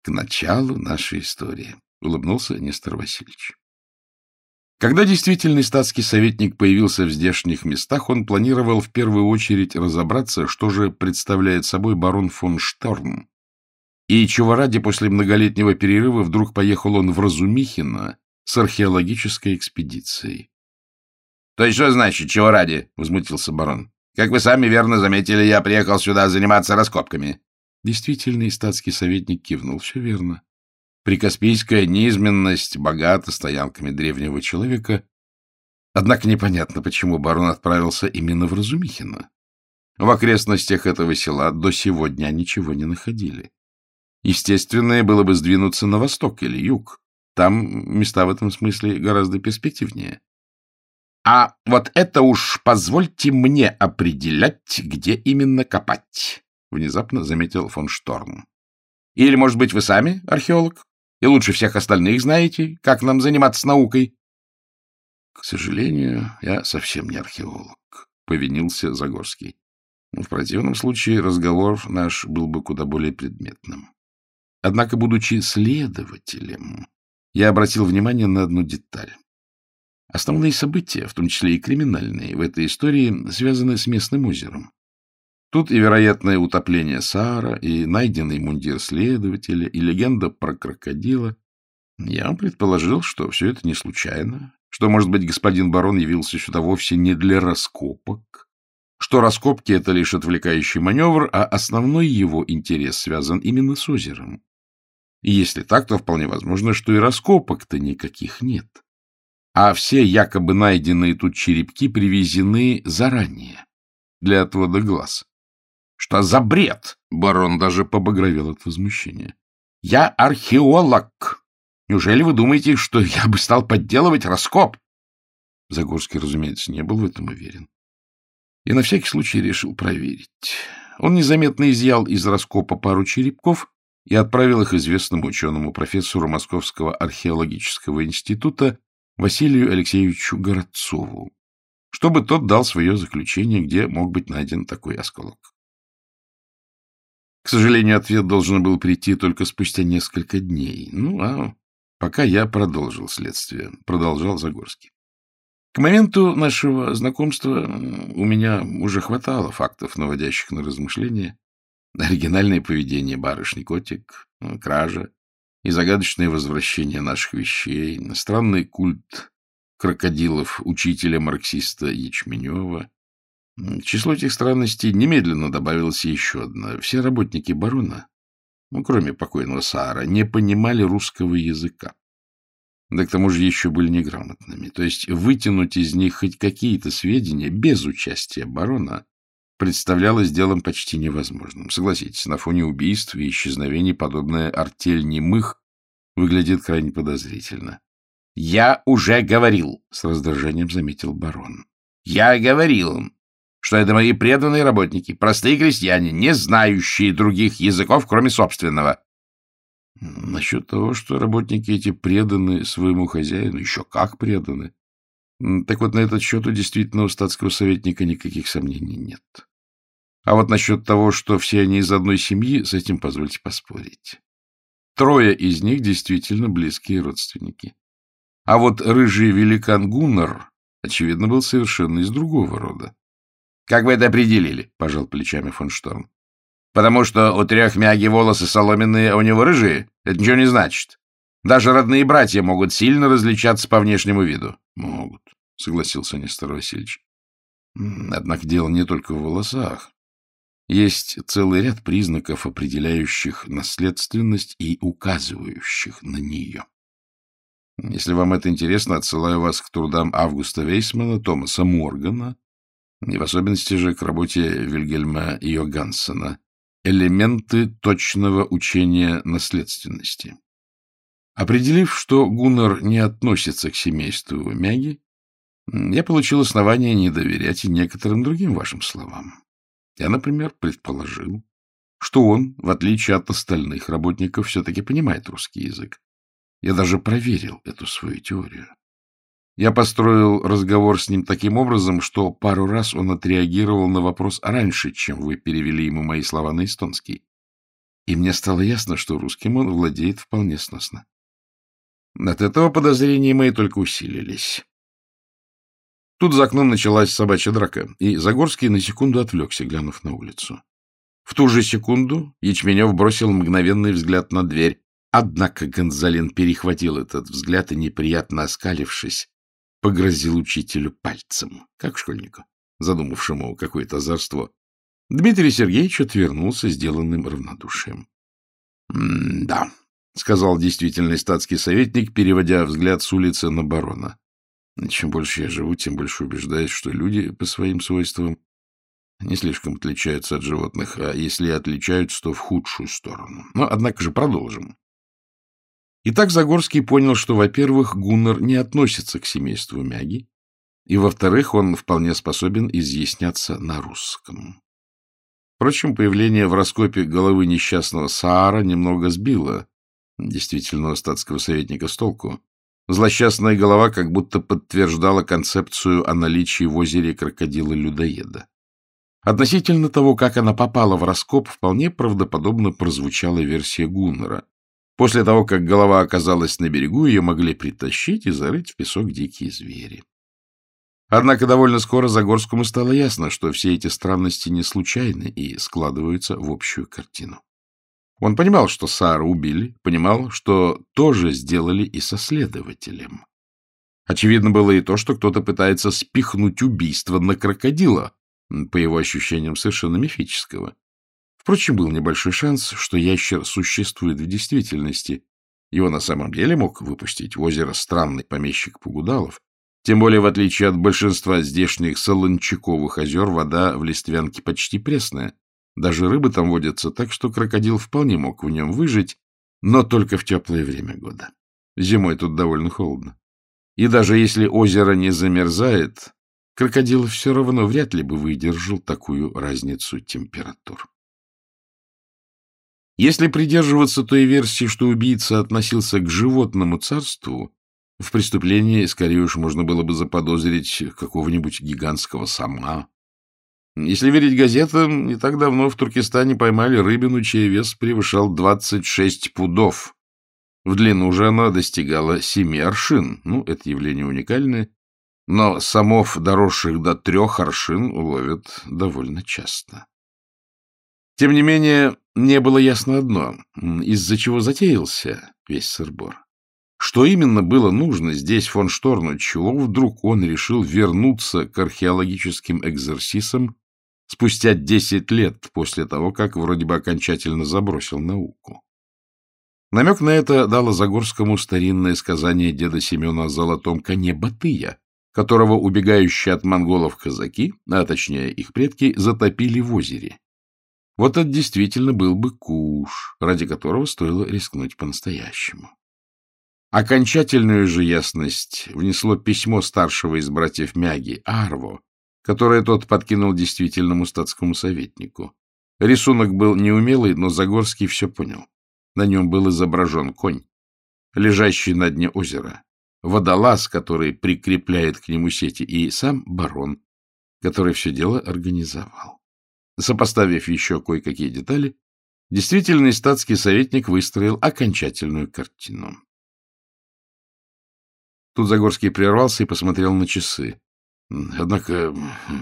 к началу нашей истории, — улыбнулся Нестор Васильевич. Когда действительный статский советник появился в здешних местах, он планировал в первую очередь разобраться, что же представляет собой барон фон Шторм. И чего ради после многолетнего перерыва вдруг поехал он в Разумихино с археологической экспедицией. — То есть что значит, чего ради? — возмутился барон. — Как вы сами верно заметили, я приехал сюда заниматься раскопками. Действительный статский советник кивнул. Все верно. Прикаспийская неизменность богата стоянками древнего человека. Однако непонятно, почему барон отправился именно в Разумихино. В окрестностях этого села до сего дня ничего не находили. Естественное было бы сдвинуться на восток или юг. Там места в этом смысле гораздо перспективнее. А вот это уж позвольте мне определять, где именно копать, — внезапно заметил фон Шторм. Или, может быть, вы сами археолог? И лучше всех остальных знаете, как нам заниматься наукой. — К сожалению, я совсем не археолог, — повинился Загорский. В противном случае разговор наш был бы куда более предметным. Однако, будучи следователем, я обратил внимание на одну деталь. Основные события, в том числе и криминальные, в этой истории связаны с местным озером. Тут и вероятное утопление Сара, и найденный мундир следователя, и легенда про крокодила. Я предположил, что все это не случайно, что, может быть, господин барон явился сюда вовсе не для раскопок, что раскопки — это лишь отвлекающий маневр, а основной его интерес связан именно с озером. И если так, то вполне возможно, что и раскопок-то никаких нет. А все якобы найденные тут черепки привезены заранее для отвода глаз. Что за бред? Барон даже побагровел от возмущения. Я археолог. Неужели вы думаете, что я бы стал подделывать раскоп? Загорский, разумеется, не был в этом уверен. И на всякий случай решил проверить. Он незаметно изъял из раскопа пару черепков и отправил их известному ученому профессору Московского археологического института Василию Алексеевичу Городцову, чтобы тот дал свое заключение, где мог быть найден такой осколок. К сожалению, ответ должен был прийти только спустя несколько дней. Ну, а пока я продолжил следствие, продолжал Загорский. К моменту нашего знакомства у меня уже хватало фактов, наводящих на размышления. Оригинальное поведение барышни Котик, кража и загадочное возвращение наших вещей, странный культ крокодилов учителя-марксиста Ячменева, к числу этих странностей немедленно добавилась еще одна. Все работники барона, ну, кроме покойного Саара, не понимали русского языка. Да к тому же еще были неграмотными. То есть вытянуть из них хоть какие-то сведения без участия барона представлялось делом почти невозможным. Согласитесь, на фоне убийств и исчезновений подобная артель немых выглядит крайне подозрительно. — Я уже говорил, — с раздражением заметил барон. — Я говорил, что это мои преданные работники, простые крестьяне, не знающие других языков, кроме собственного. Насчет того, что работники эти преданы своему хозяину, еще как преданы. Так вот, на этот счет у действительного статского советника никаких сомнений нет. А вот насчет того, что все они из одной семьи, с этим позвольте поспорить. Трое из них действительно близкие родственники. А вот рыжий великан Гуннар, очевидно, был совершенно из другого рода. — Как вы это определили? — пожал плечами фон Шторм. — Потому что у трех мяги волосы соломенные, а у него рыжие? Это ничего не значит. Даже родные братья могут сильно различаться по внешнему виду. — Могут, — согласился Нестор Васильевич. Однако дело не только в волосах. Есть целый ряд признаков, определяющих наследственность и указывающих на нее. Если вам это интересно, отсылаю вас к трудам Августа Вейсмана, Томаса Моргана, и в особенности же к работе Вильгельма Йогансена «Элементы точного учения наследственности». Определив, что Гуннар не относится к семейству Мяги, я получил основание не доверять и некоторым другим вашим словам. Я, например, предположил, что он, в отличие от остальных работников, все-таки понимает русский язык. Я даже проверил эту свою теорию. Я построил разговор с ним таким образом, что пару раз он отреагировал на вопрос раньше, чем вы перевели ему мои слова на эстонский. И мне стало ясно, что русским он владеет вполне сносно. От этого подозрения мои только усилились. Тут за окном началась собачья драка, и Загорский на секунду отвлекся, глянув на улицу. В ту же секунду Ячменев бросил мгновенный взгляд на дверь. Однако Гонзалин перехватил этот взгляд и, неприятно оскалившись, погрозил учителю пальцем, как школьнику, задумавшему какое-то озорство. Дмитрий Сергеевич отвернулся сделанным равнодушием. — Да, — сказал действительный статский советник, переводя взгляд с улицы на барона. Чем больше я живу, тем больше убеждаюсь, что люди по своим свойствам не слишком отличаются от животных, а если и отличаются, то в худшую сторону. Но, однако же, продолжим. Итак, Загорский понял, что, во-первых, Гуннар не относится к семейству Мяги, и, во-вторых, он вполне способен изъясняться на русском. Впрочем, появление в раскопе головы несчастного Саара немного сбило действительного статского советника с толку. Злосчастная голова как будто подтверждала концепцию о наличии в озере крокодила-людоеда. Относительно того, как она попала в раскоп, вполне правдоподобно прозвучала версия Гуннера. После того, как голова оказалась на берегу, ее могли притащить и зарыть в песок дикие звери. Однако довольно скоро Загорскому стало ясно, что все эти странности не случайны и складываются в общую картину. Он понимал, что Сара убили, понимал, что тоже сделали и со следователем. Очевидно было и то, что кто-то пытается спихнуть убийство на крокодила, по его ощущениям совершенно мифического. Впрочем, был небольшой шанс, что ящер существует в действительности. Его на самом деле мог выпустить в озеро странный помещик Пугудалов, тем более, в отличие от большинства здешних солончаковых озер, вода в Листвянке почти пресная, даже рыбы там водятся, так что крокодил вполне мог в нем выжить, но только в теплое время года. Зимой тут довольно холодно. И даже если озеро не замерзает, крокодил все равно вряд ли бы выдержал такую разницу температур. Если придерживаться той версии, что убийца относился к животному царству, в преступлении скорее уж можно было бы заподозрить какого-нибудь гигантского сама если верить газетам, не так давно в Туркестане поймали рыбину, чей вес превышал 26 пудов. В длину же она достигала семи аршин. Ну, это явление уникальное. Но самов, доросших до трех аршин, ловят довольно часто. Тем не менее, не было ясно одно, из-за чего затеялся весь сырбор. Что именно было нужно здесь фон Шторну, чего вдруг он решил вернуться к археологическим экзерсисам спустя десять лет после того, как вроде бы окончательно забросил науку. Намек на это дало Загорскому старинное сказание деда Семена о золотом коне Батыя, которого убегающие от монголов казаки, а точнее их предки, затопили в озере. Вот это действительно был бы куш, ради которого стоило рискнуть по-настоящему. Окончательную же ясность внесло письмо старшего из братьев Мяги, Арво, которое тот подкинул действительному статскому советнику. Рисунок был неумелый, но Загорский все понял. На нем был изображен конь, лежащий на дне озера, водолаз, который прикрепляет к нему сети, и сам барон, который все дело организовал. Сопоставив еще кое-какие детали, действительный статский советник выстроил окончательную картину. Тут Загорский прервался и посмотрел на часы. — Однако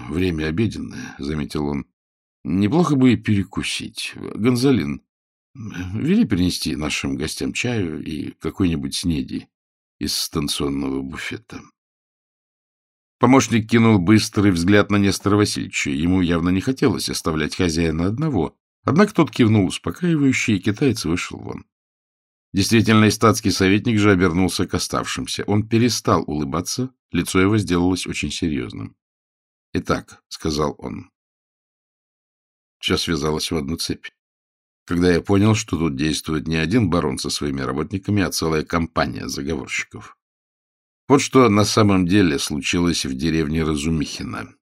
время обеденное, — заметил он. — Неплохо бы и перекусить. Гонзалин, вели принести нашим гостям чаю и какой-нибудь снеди из станционного буфета. Помощник кинул быстрый взгляд на Нестора Васильевича. Ему явно не хотелось оставлять хозяина одного. Однако тот кивнул успокаивающе, и китаец вышел вон. Действительно, статский советник же обернулся к оставшимся. Он перестал улыбаться, лицо его сделалось очень серьезным. — Итак, — сказал он, — все связалось в одну цепь. Когда я понял, что тут действует не один барон со своими работниками, а целая компания заговорщиков. Вот что на самом деле случилось в деревне Разумихина.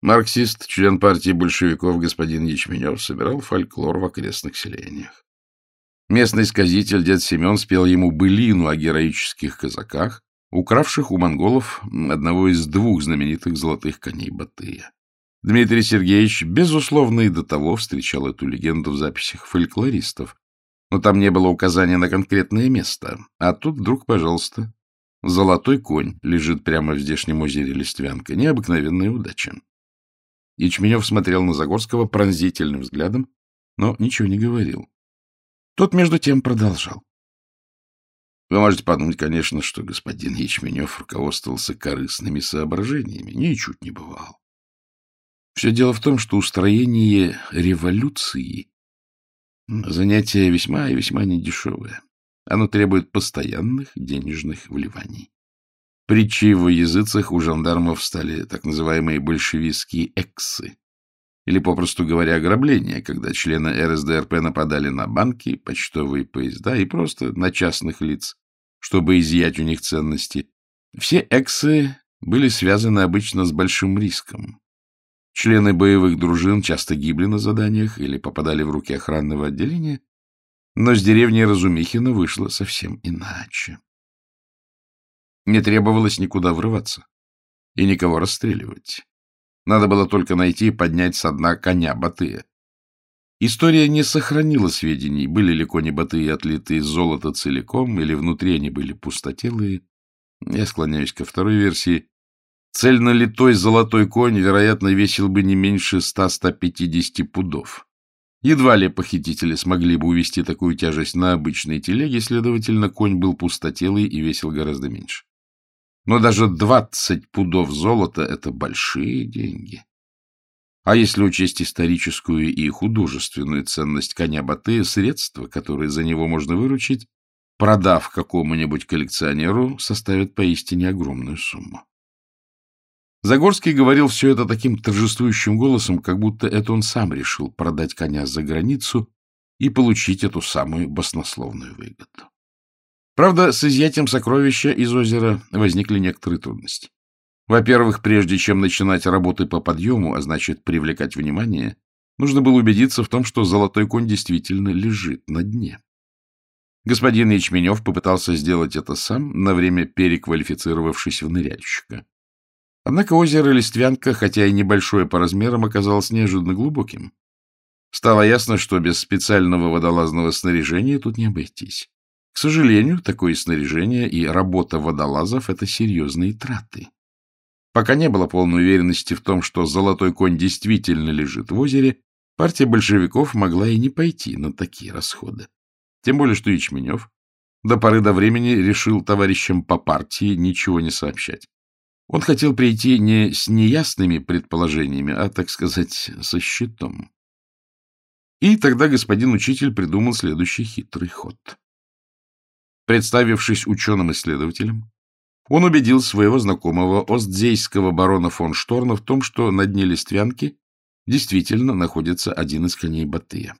Марксист, член партии большевиков господин Ячменев собирал фольклор в окрестных селениях. Местный сказитель дед Семен спел ему былину о героических казаках, укравших у монголов одного из двух знаменитых золотых коней Батыя. Дмитрий Сергеевич, безусловно, и до того встречал эту легенду в записях фольклористов, но там не было указания на конкретное место. А тут вдруг, пожалуйста, золотой конь лежит прямо в здешнем озере Листвянка. Необыкновенная удача. Ячменев смотрел на Загорского пронзительным взглядом, но ничего не говорил. Тот, между тем, продолжал. Вы можете подумать, конечно, что господин Ячменев руководствовался корыстными соображениями. Ничуть не бывал. Все дело в том, что устроение революции Занятие весьма и весьма недешевое. Оно требует постоянных денежных вливаний. Притчей в языцах у жандармов стали так называемые большевистские эксы, или, попросту говоря, ограбления, когда члены РСДРП нападали на банки, почтовые поезда и просто на частных лиц, чтобы изъять у них ценности. Все эксы были связаны обычно с большим риском. Члены боевых дружин часто гибли на заданиях или попадали в руки охранного отделения, но с деревни Разумихина вышло совсем иначе. Не требовалось никуда врываться и никого расстреливать. Надо было только найти и поднять со дна коня Батыя. История не сохранила сведений, были ли кони Батыя отлиты из золота целиком, или внутри они были пустотелые. Я склоняюсь ко второй версии. Цельнолитой золотой конь, вероятно, весил бы не меньше 100-150 пудов. Едва ли похитители смогли бы увести такую тяжесть на обычной телеге, следовательно, конь был пустотелый и весил гораздо меньше. Но даже 20 пудов золота — это большие деньги. А если учесть историческую и художественную ценность коня Батыя, средства, которые за него можно выручить, продав какому-нибудь коллекционеру, составят поистине огромную сумму. Загорский говорил все это таким торжествующим голосом, как будто это он сам решил продать коня за границу и получить эту самую баснословную выгоду. Правда, с изъятием сокровища из озера возникли некоторые трудности. Во-первых, прежде чем начинать работы по подъему, а значит привлекать внимание, нужно было убедиться в том, что золотой конь действительно лежит на дне. Господин Ячменев попытался сделать это сам, на время переквалифицировавшись в ныряльщика. Однако озеро Листвянка, хотя и небольшое по размерам, оказалось неожиданно глубоким. Стало ясно, что без специального водолазного снаряжения тут не обойтись. К сожалению, такое снаряжение и работа водолазов — это серьезные траты. Пока не было полной уверенности в том, что золотой конь действительно лежит в озере, партия большевиков могла и не пойти на такие расходы. Тем более, что Ячменев до поры до времени решил товарищам по партии ничего не сообщать. Он хотел прийти не с неясными предположениями, а, так сказать, со щитом. И тогда господин учитель придумал следующий хитрый ход. Представившись ученым-исследователем, он убедил своего знакомого остзейского барона фон Шторна в том, что на дне Листвянки действительно находится один из коней Батыя.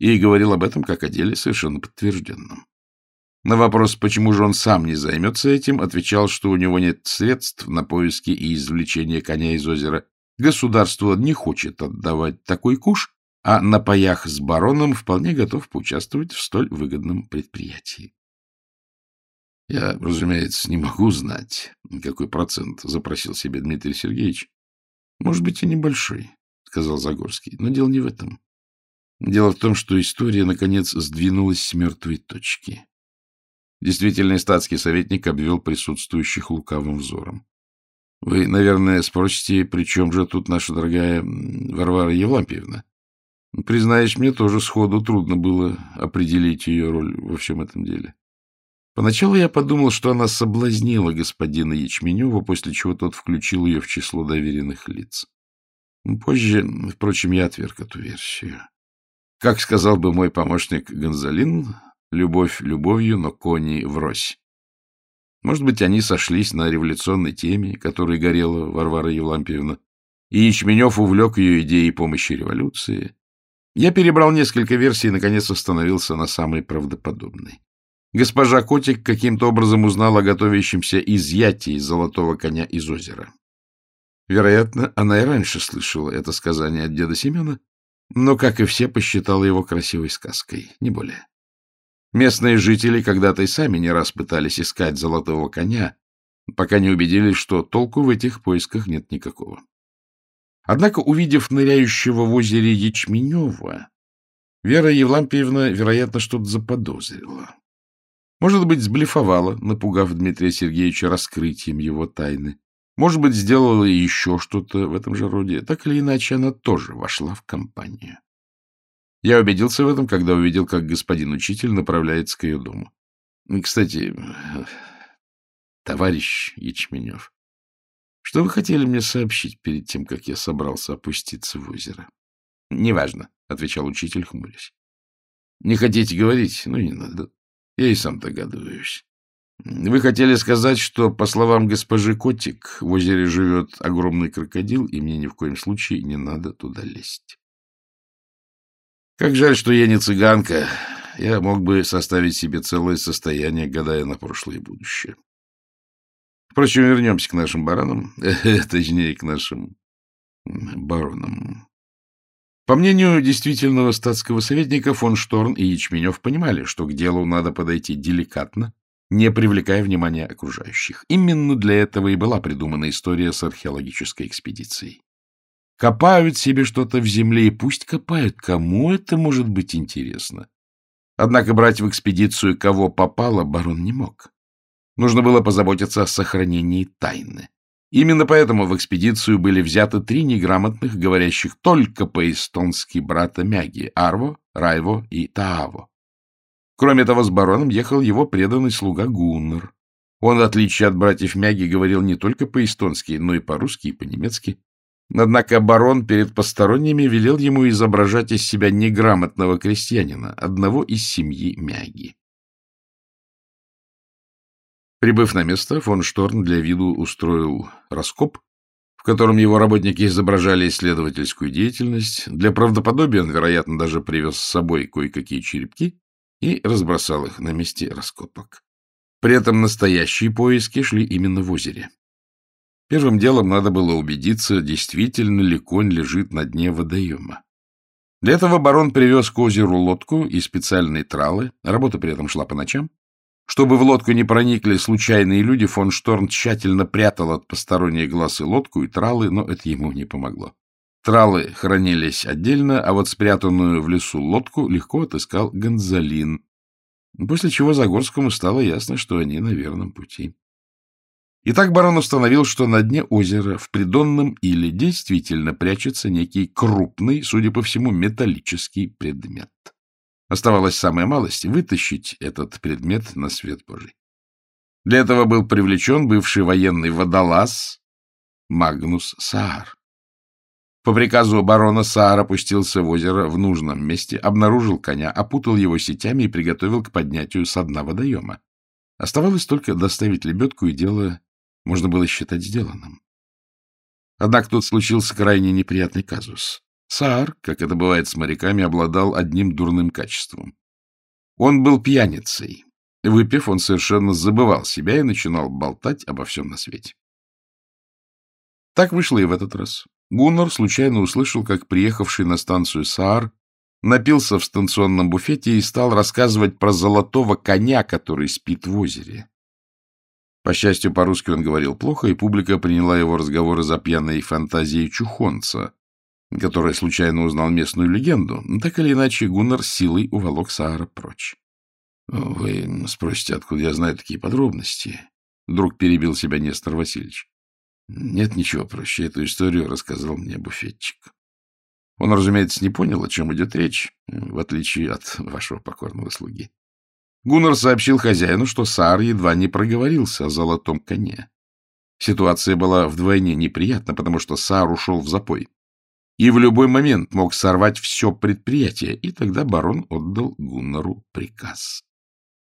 И говорил об этом как о деле совершенно подтвержденном. На вопрос, почему же он сам не займется этим, отвечал, что у него нет средств на поиски и извлечение коня из озера. Государство не хочет отдавать такой куш, а на паях с бароном вполне готов поучаствовать в столь выгодном предприятии. Я, разумеется, не могу знать, какой процент запросил себе Дмитрий Сергеевич. Может быть, и небольшой, — сказал Загорский. — Но дело не в этом. Дело в том, что история, наконец, сдвинулась с мертвой точки. Действительный статский советник обвел присутствующих лукавым взором. — Вы, наверное, спросите, при чем же тут наша дорогая Варвара Евлампиевна? Признаюсь, мне тоже сходу трудно было определить ее роль во всем этом деле. Поначалу я подумал, что она соблазнила господина Ячменева, после чего тот включил ее в число доверенных лиц. Позже, впрочем, я отверг эту версию. Как сказал бы мой помощник Гонзалин, любовь любовью, но кони врозь. Может быть, они сошлись на революционной теме, которой горела Варвара Евлампиевна, и Ячменев увлек ее идеей помощи революции. Я перебрал несколько версий и, наконец, остановился на самой правдоподобной. Госпожа Котик каким-то образом узнала о готовящемся изъятии золотого коня из озера. Вероятно, она и раньше слышала это сказание от деда Семена, но, как и все, посчитала его красивой сказкой, не более. Местные жители когда-то и сами не раз пытались искать золотого коня, пока не убедились, что толку в этих поисках нет никакого. Однако, увидев ныряющего в озере Ячменева, Вера Евлампиевна, вероятно, что-то заподозрила. Может быть, сблефовала, напугав Дмитрия Сергеевича раскрытием его тайны. Может быть, сделала еще что-то в этом же роде. Так или иначе, она тоже вошла в компанию. Я убедился в этом, когда увидел, как господин учитель направляется к ее дому. Кстати, товарищ Ячменев, что вы хотели мне сообщить перед тем, как я собрался опуститься в озеро? — Неважно, — отвечал учитель, хмурясь. — Не хотите говорить? Ну, не надо. Я и сам догадываюсь. Вы хотели сказать, что, по словам госпожи Котик, в озере живет огромный крокодил, и мне ни в коем случае не надо туда лезть. Как жаль, что я не цыганка. Я мог бы составить себе целое состояние, гадая на прошлое и будущее. Впрочем, вернемся к нашим баранам, точнее, к нашим баронам. По мнению действительного статского советника, фон Шторн и Ячменев понимали, что к делу надо подойти деликатно, не привлекая внимания окружающих. Именно для этого и была придумана история с археологической экспедицией. Копают себе что-то в земле, и пусть копают, кому это может быть интересно. Однако брать в экспедицию кого попало барон не мог. Нужно было позаботиться о сохранении тайны. Именно поэтому в экспедицию были взяты три неграмотных, говорящих только по-эстонски брата Мяги — Арво, Райво и Тааво. Кроме того, с бароном ехал его преданный слуга Гуннер. Он, в отличие от братьев Мяги, говорил не только по-эстонски, но и по-русски и по-немецки. Однако барон перед посторонними велел ему изображать из себя неграмотного крестьянина, одного из семьи Мяги. Прибыв на место, фон Шторн для виду устроил раскоп, в котором его работники изображали исследовательскую деятельность. Для правдоподобия он, вероятно, даже привез с собой кое-какие черепки и разбросал их на месте раскопок. При этом настоящие поиски шли именно в озере. Первым делом надо было убедиться, действительно ли конь лежит на дне водоема. Для этого барон привез к озеру лодку и специальные тралы, работа при этом шла по ночам, чтобы в лодку не проникли случайные люди, фон Шторн тщательно прятал от посторонних глаз и лодку, и тралы, но это ему не помогло. Тралы хранились отдельно, а вот спрятанную в лесу лодку легко отыскал Гонзалин, после чего Загорскому стало ясно, что они на верном пути. Итак, барон установил, что на дне озера в придонном иле действительно прячется некий крупный, судя по всему, металлический предмет. Оставалась самая малость — вытащить этот предмет на свет Божий. Для этого был привлечен бывший военный водолаз Магнус Саар. По приказу барона Саар опустился в озеро в нужном месте, обнаружил коня, опутал его сетями и приготовил к поднятию со дна водоема. Оставалось только доставить лебедку, и дело можно было считать сделанным. Однако тут случился крайне неприятный казус. Саар, как это бывает с моряками, обладал одним дурным качеством. Он был пьяницей. Выпив, он совершенно забывал себя и начинал болтать обо всем на свете. Так вышло и в этот раз. Гуннар случайно услышал, как приехавший на станцию Саар напился в станционном буфете и стал рассказывать про золотого коня, который спит в озере. По счастью, по-русски он говорил плохо, и публика приняла его разговоры за пьяной фантазией чухонца, который случайно узнал местную легенду. Так или иначе, Гуннар силой уволок Саара прочь. — Вы спросите, откуда я знаю такие подробности? Вдруг перебил себя Нестор Васильевич. — Нет ничего проще. Эту историю рассказал мне буфетчик. Он, разумеется, не понял, о чем идет речь, в отличие от вашего покорного слуги. Гуннар сообщил хозяину, что Саар едва не проговорился о золотом коне. Ситуация была вдвойне неприятна, потому что Саар ушел в запой и в любой момент мог сорвать все предприятие, и тогда барон отдал Гуннару приказ.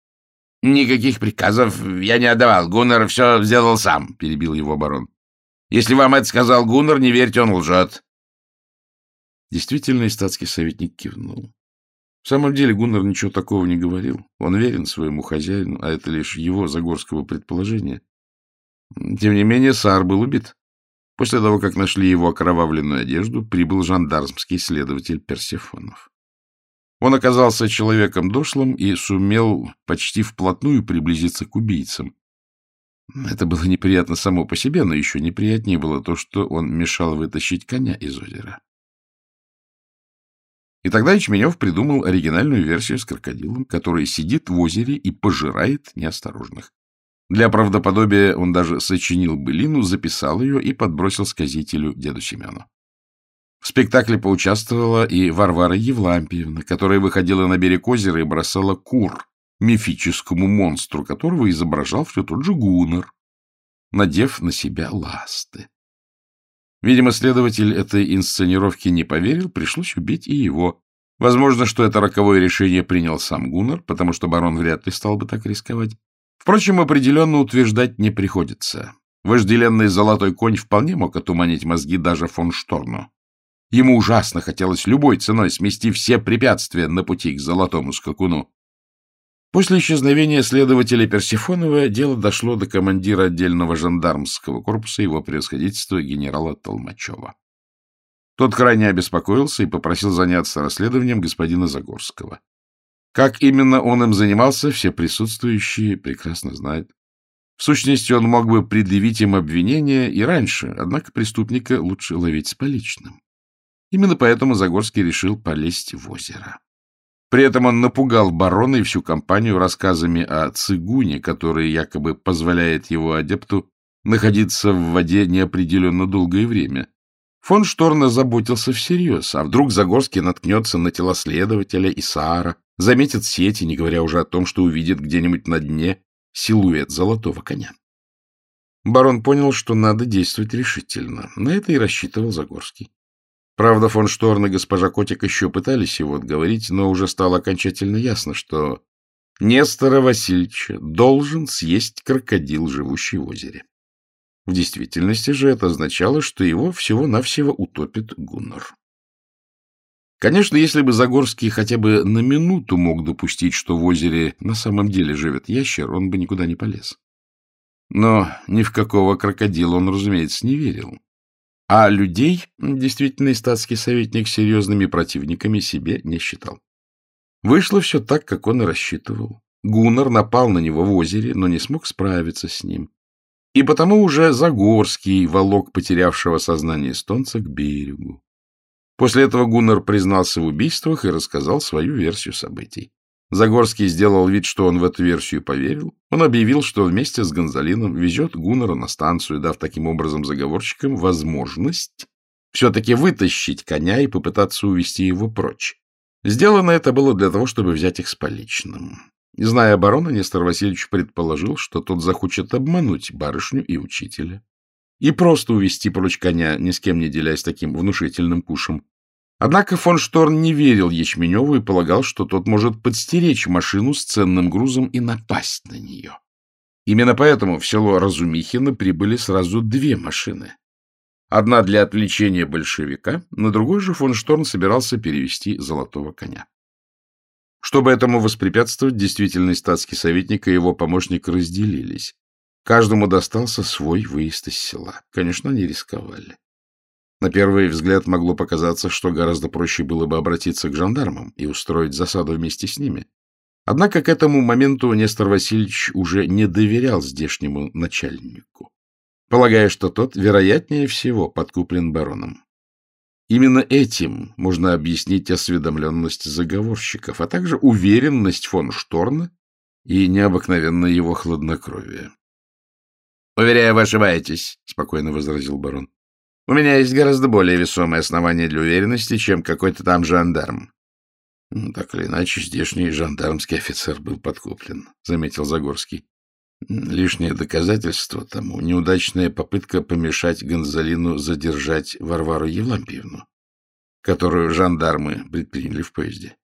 — Никаких приказов я не отдавал. Гуннар все сделал сам, — перебил его барон. — Если вам это сказал Гуннар, не верьте, он лжет. Действительно, статский советник кивнул. В самом деле Гуннар ничего такого не говорил. Он верен своему хозяину, а это лишь его Загорского предположение. Тем не менее, Саар был убит. После того, как нашли его окровавленную одежду, прибыл жандармский следователь Персефонов. Он оказался человеком дошлым и сумел почти вплотную приблизиться к убийцам. Это было неприятно само по себе, но еще неприятнее было то, что он мешал вытащить коня из озера. И тогда Ячменев придумал оригинальную версию с крокодилом, который сидит в озере и пожирает неосторожных. Для правдоподобия он даже сочинил былину, записал ее и подбросил сказителю деду Семену. В спектакле поучаствовала и Варвара Евлампиевна, которая выходила на берег озера и бросала кур, мифическому монстру, которого изображал все тот же Гуннер, надев на себя ласты. Видимо, следователь этой инсценировки не поверил, пришлось убить и его. Возможно, что это роковое решение принял сам Гуннер, потому что барон вряд ли стал бы так рисковать. Впрочем, определенно утверждать не приходится. Вожделенный золотой конь вполне мог отуманить мозги даже фон Шторну. Ему ужасно хотелось любой ценой смести все препятствия на пути к золотому скакуну. После исчезновения следователя Персифонова дело дошло до командира отдельного жандармского корпуса его превосходительства генерала Толмачева. Тот крайне обеспокоился и попросил заняться расследованием господина Загорского. Как именно он им занимался, все присутствующие прекрасно знают. В сущности, он мог бы предъявить им обвинения и раньше, однако преступника лучше ловить с поличным. Именно поэтому Загорский решил полезть в озеро. При этом он напугал барона и всю компанию рассказами о цигуне, который якобы позволяет его адепту находиться в воде неопределенно долгое время. Фон Шторна заботился всерьез, а вдруг Загорский наткнется на тела следователя и Саара, заметит сети, не говоря уже о том, что увидит где-нибудь на дне силуэт золотого коня. Барон понял, что надо действовать решительно. На это и рассчитывал Загорский. Правда, фон Шторн и госпожа Котик еще пытались его отговорить, но уже стало окончательно ясно, что Нестора Васильевича должен съесть крокодил, живущий в озере. В действительности же это означало, что его всего-навсего утопит Гуннар. Конечно, если бы Загорский хотя бы на минуту мог допустить, что в озере на самом деле живет ящер, он бы никуда не полез. Но ни в какого крокодила он, разумеется, не верил. А людей, действительно, статский советник серьезными противниками себе не считал. Вышло все так, как он и рассчитывал. Гуннар напал на него в озере, но не смог справиться с ним. И потому уже Загорский волок потерявшего сознание эстонца к берегу. После этого Гуннар признался в убийствах и рассказал свою версию событий. Загорский сделал вид, что он в эту версию поверил. Он объявил, что вместе с Гонзалином везет Гуннара на станцию, дав таким образом заговорщикам возможность все-таки вытащить коня и попытаться увести его прочь. Сделано это было для того, чтобы взять их с поличным. Зная оборону, Нестор Васильевич предположил, что тот захочет обмануть барышню и учителя и просто увести прочь коня, ни с кем не делясь таким внушительным кушем. Однако фон Шторн не верил Ячменеву и полагал, что тот может подстеречь машину с ценным грузом и напасть на нее. Именно поэтому в село Разумихино прибыли сразу две машины. Одна для отвлечения большевика, на другой же фон Шторн собирался перевести золотого коня. Чтобы этому воспрепятствовать, действительный статский советник и его помощник разделились. Каждому достался свой выезд из села. Конечно, они рисковали. На первый взгляд могло показаться, что гораздо проще было бы обратиться к жандармам и устроить засаду вместе с ними. Однако к этому моменту Нестор Васильевич уже не доверял здешнему начальнику, полагая, что тот, вероятнее всего, подкуплен бароном. Именно этим можно объяснить осведомленность заговорщиков, а также уверенность фон Шторна и необыкновенное его хладнокровие. — Уверяю, вы ошибаетесь, — спокойно возразил барон. — У меня есть гораздо более весомое основание для уверенности, чем какой-то там жандарм. Ну, — Так или иначе, здешний жандармский офицер был подкуплен, — заметил Загорский. Лишнее доказательство тому — неудачная попытка помешать Гонзалину задержать Варвару Евлампиевну, которую жандармы предприняли в поезде.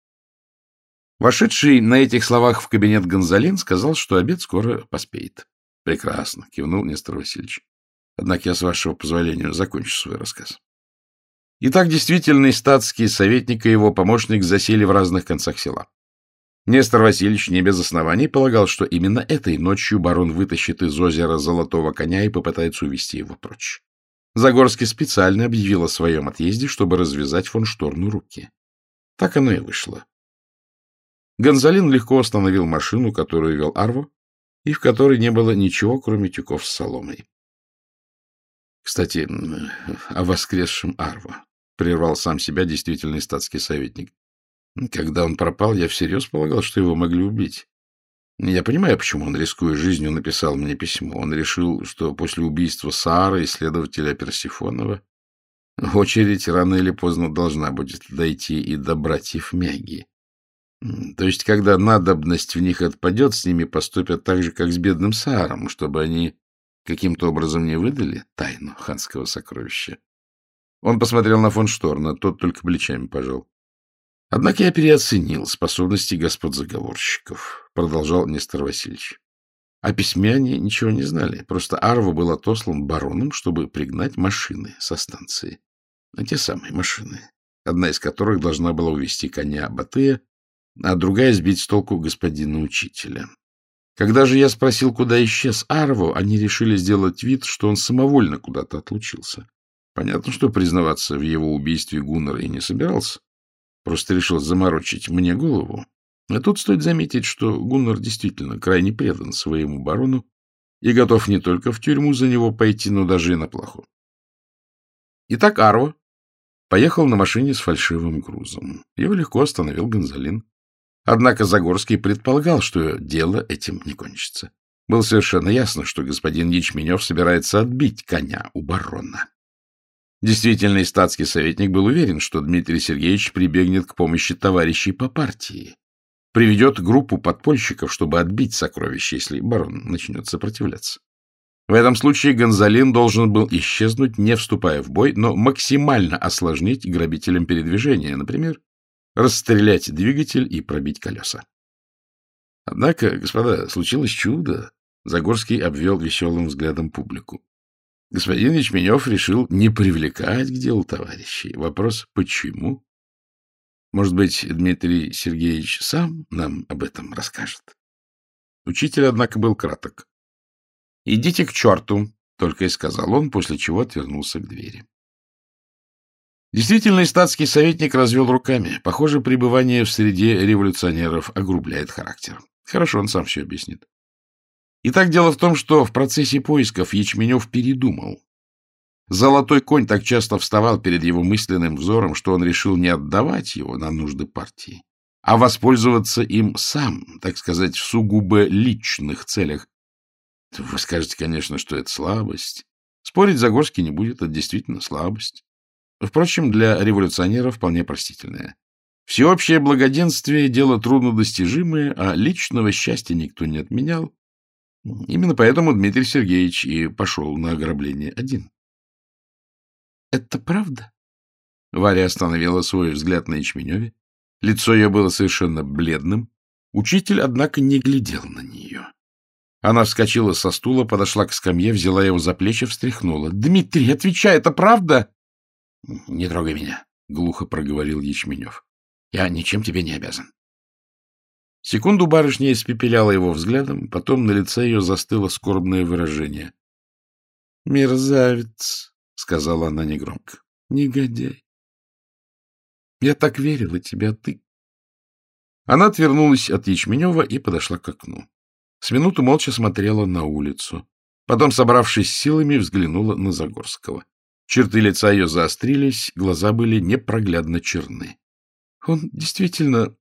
Вошедший на этих словах в кабинет Гонзалин сказал, что обед скоро поспеет. — Прекрасно, — кивнул Нестор Васильевич. — Однако я, с вашего позволения, закончу свой рассказ. Итак, действительный статский советник и его помощник засели в разных концах села. Нестор Васильевич не без оснований полагал, что именно этой ночью барон вытащит из озера золотого коня и попытается увести его прочь. Загорский специально объявил о своем отъезде, чтобы развязать фон Шторну руки. Так оно и вышло. Гонзалин легко остановил машину, которую вел Арво, и в которой не было ничего, кроме тюков с соломой. Кстати, о воскресшем Арво, — прервал сам себя действительный статский советник. Когда он пропал, я всерьез полагал, что его могли убить. Я понимаю, почему он, рискуя жизнью, написал мне письмо. Он решил, что после убийства Сары и следователя Персифонова очередь рано или поздно должна будет дойти и до братьев Мяги. То есть, когда надобность в них отпадет, с ними поступят так же, как с бедным Сааром, чтобы они каким-то образом не выдали тайну ханского сокровища. Он посмотрел на фон Шторна, тот только плечами пожал. Однако я переоценил способности господ заговорщиков, продолжал Нестор Васильевич. О письме они ничего не знали. Просто Арва был отослан бароном, чтобы пригнать машины со станции. Те самые машины, одна из которых должна была увести коня Батыя, а другая сбить с толку господина учителя. Когда же я спросил, куда исчез Арво, они решили сделать вид, что он самовольно куда-то отлучился. Понятно, что признаваться в его убийстве Гуннера и не собирался. Просто решил заморочить мне голову. А тут стоит заметить, что Гуннар действительно крайне предан своему барону и готов не только в тюрьму за него пойти, но даже и на плаху. Итак, Арво поехал на машине с фальшивым грузом. Его легко остановил Гонзалин. Однако Загорский предполагал, что дело этим не кончится. Было совершенно ясно, что господин Ячменев собирается отбить коня у барона. Действительный статский советник был уверен, что Дмитрий Сергеевич прибегнет к помощи товарищей по партии, приведет группу подпольщиков, чтобы отбить сокровища, если барон начнет сопротивляться. В этом случае Гонзалин должен был исчезнуть, не вступая в бой, но максимально осложнить грабителям передвижение, например, расстрелять двигатель и пробить колеса. Однако, господа, случилось чудо. Загорский обвел веселым взглядом публику. Господин Ячменев решил не привлекать к делу товарищей. Вопрос «почему?» Может быть, Дмитрий Сергеевич сам нам об этом расскажет? Учитель, однако, был краток. «Идите к черту», — только и сказал он, после чего отвернулся к двери. Действительный статский советник развел руками. Похоже, пребывание в среде революционеров огрубляет характер. Хорошо, он сам все объяснит. Итак, дело в том, что в процессе поисков Ячменев передумал. Золотой конь так часто вставал перед его мысленным взором, что он решил не отдавать его на нужды партии, а воспользоваться им сам, так сказать, в сугубо личных целях. Вы скажете, конечно, что это слабость. Спорить Загорский не будет, это действительно слабость. Впрочем, для революционера вполне простительная. Всеобщее благоденствие — дело труднодостижимое, а личного счастья никто не отменял, Именно поэтому Дмитрий Сергеевич и пошел на ограбление один. — Это правда? Варя остановила свой взгляд на Ячменеве. Лицо ее было совершенно бледным. Учитель, однако, не глядел на нее. Она вскочила со стула, подошла к скамье, взяла его за плечи, встряхнула. — Дмитрий, отвечай, это правда? — Не трогай меня, — глухо проговорил Ячменев. — Я ничем тебе не обязан. Секунду барышня испепеляла его взглядом, потом на лице ее застыло скорбное выражение. — Мерзавец, — сказала она негромко, — негодяй. Я так верила тебе, а ты... Она отвернулась от Ячменева и подошла к окну. С минуту молча смотрела на улицу. Потом, собравшись силами, взглянула на Загорского. Черты лица ее заострились, глаза были непроглядно черны. — Он действительно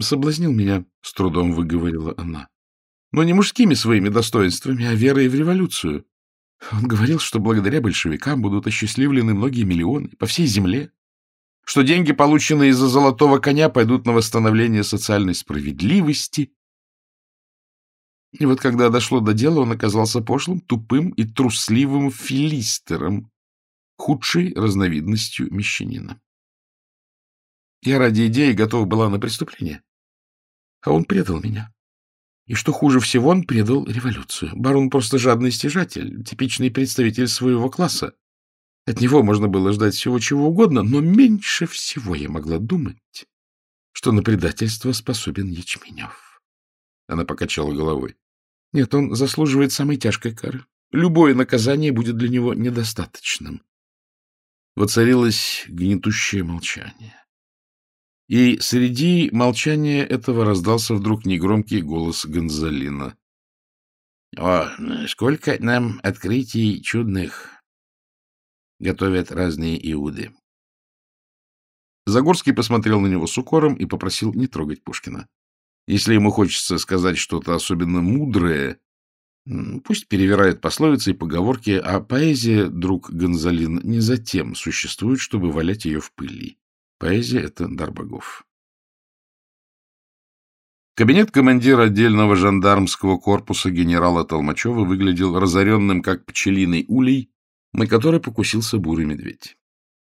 соблазнил меня, — с трудом выговорила она. — Но не мужскими своими достоинствами, а верой в революцию. Он говорил, что благодаря большевикам будут осчастливлены многие миллионы по всей земле, что деньги, полученные из-за золотого коня, пойдут на восстановление социальной справедливости. И вот когда дошло до дела, он оказался пошлым, тупым и трусливым филистером, худшей разновидностью мещанина. Я ради идеи готова была на преступление. А он предал меня. И что хуже всего, он предал революцию. Барон просто жадный стяжатель, типичный представитель своего класса. От него можно было ждать всего чего угодно, но меньше всего я могла думать, что на предательство способен Ячменев. Она покачала головой. Нет, он заслуживает самой тяжкой кары. Любое наказание будет для него недостаточным. Воцарилось гнетущее молчание. И среди молчания этого раздался вдруг негромкий голос Гонзалина. — О, сколько нам открытий чудных готовят разные иуды! Загорский посмотрел на него с укором и попросил не трогать Пушкина. Если ему хочется сказать что-то особенно мудрое, Пусть перевирает пословицы и поговорки, а поэзия, друг Гонзалин, не затем существует, чтобы валять ее в пыли. Поэзия — это дар богов. Кабинет командира отдельного жандармского корпуса генерала Толмачева выглядел разоренным, как пчелиный улей, на который покусился бурый медведь.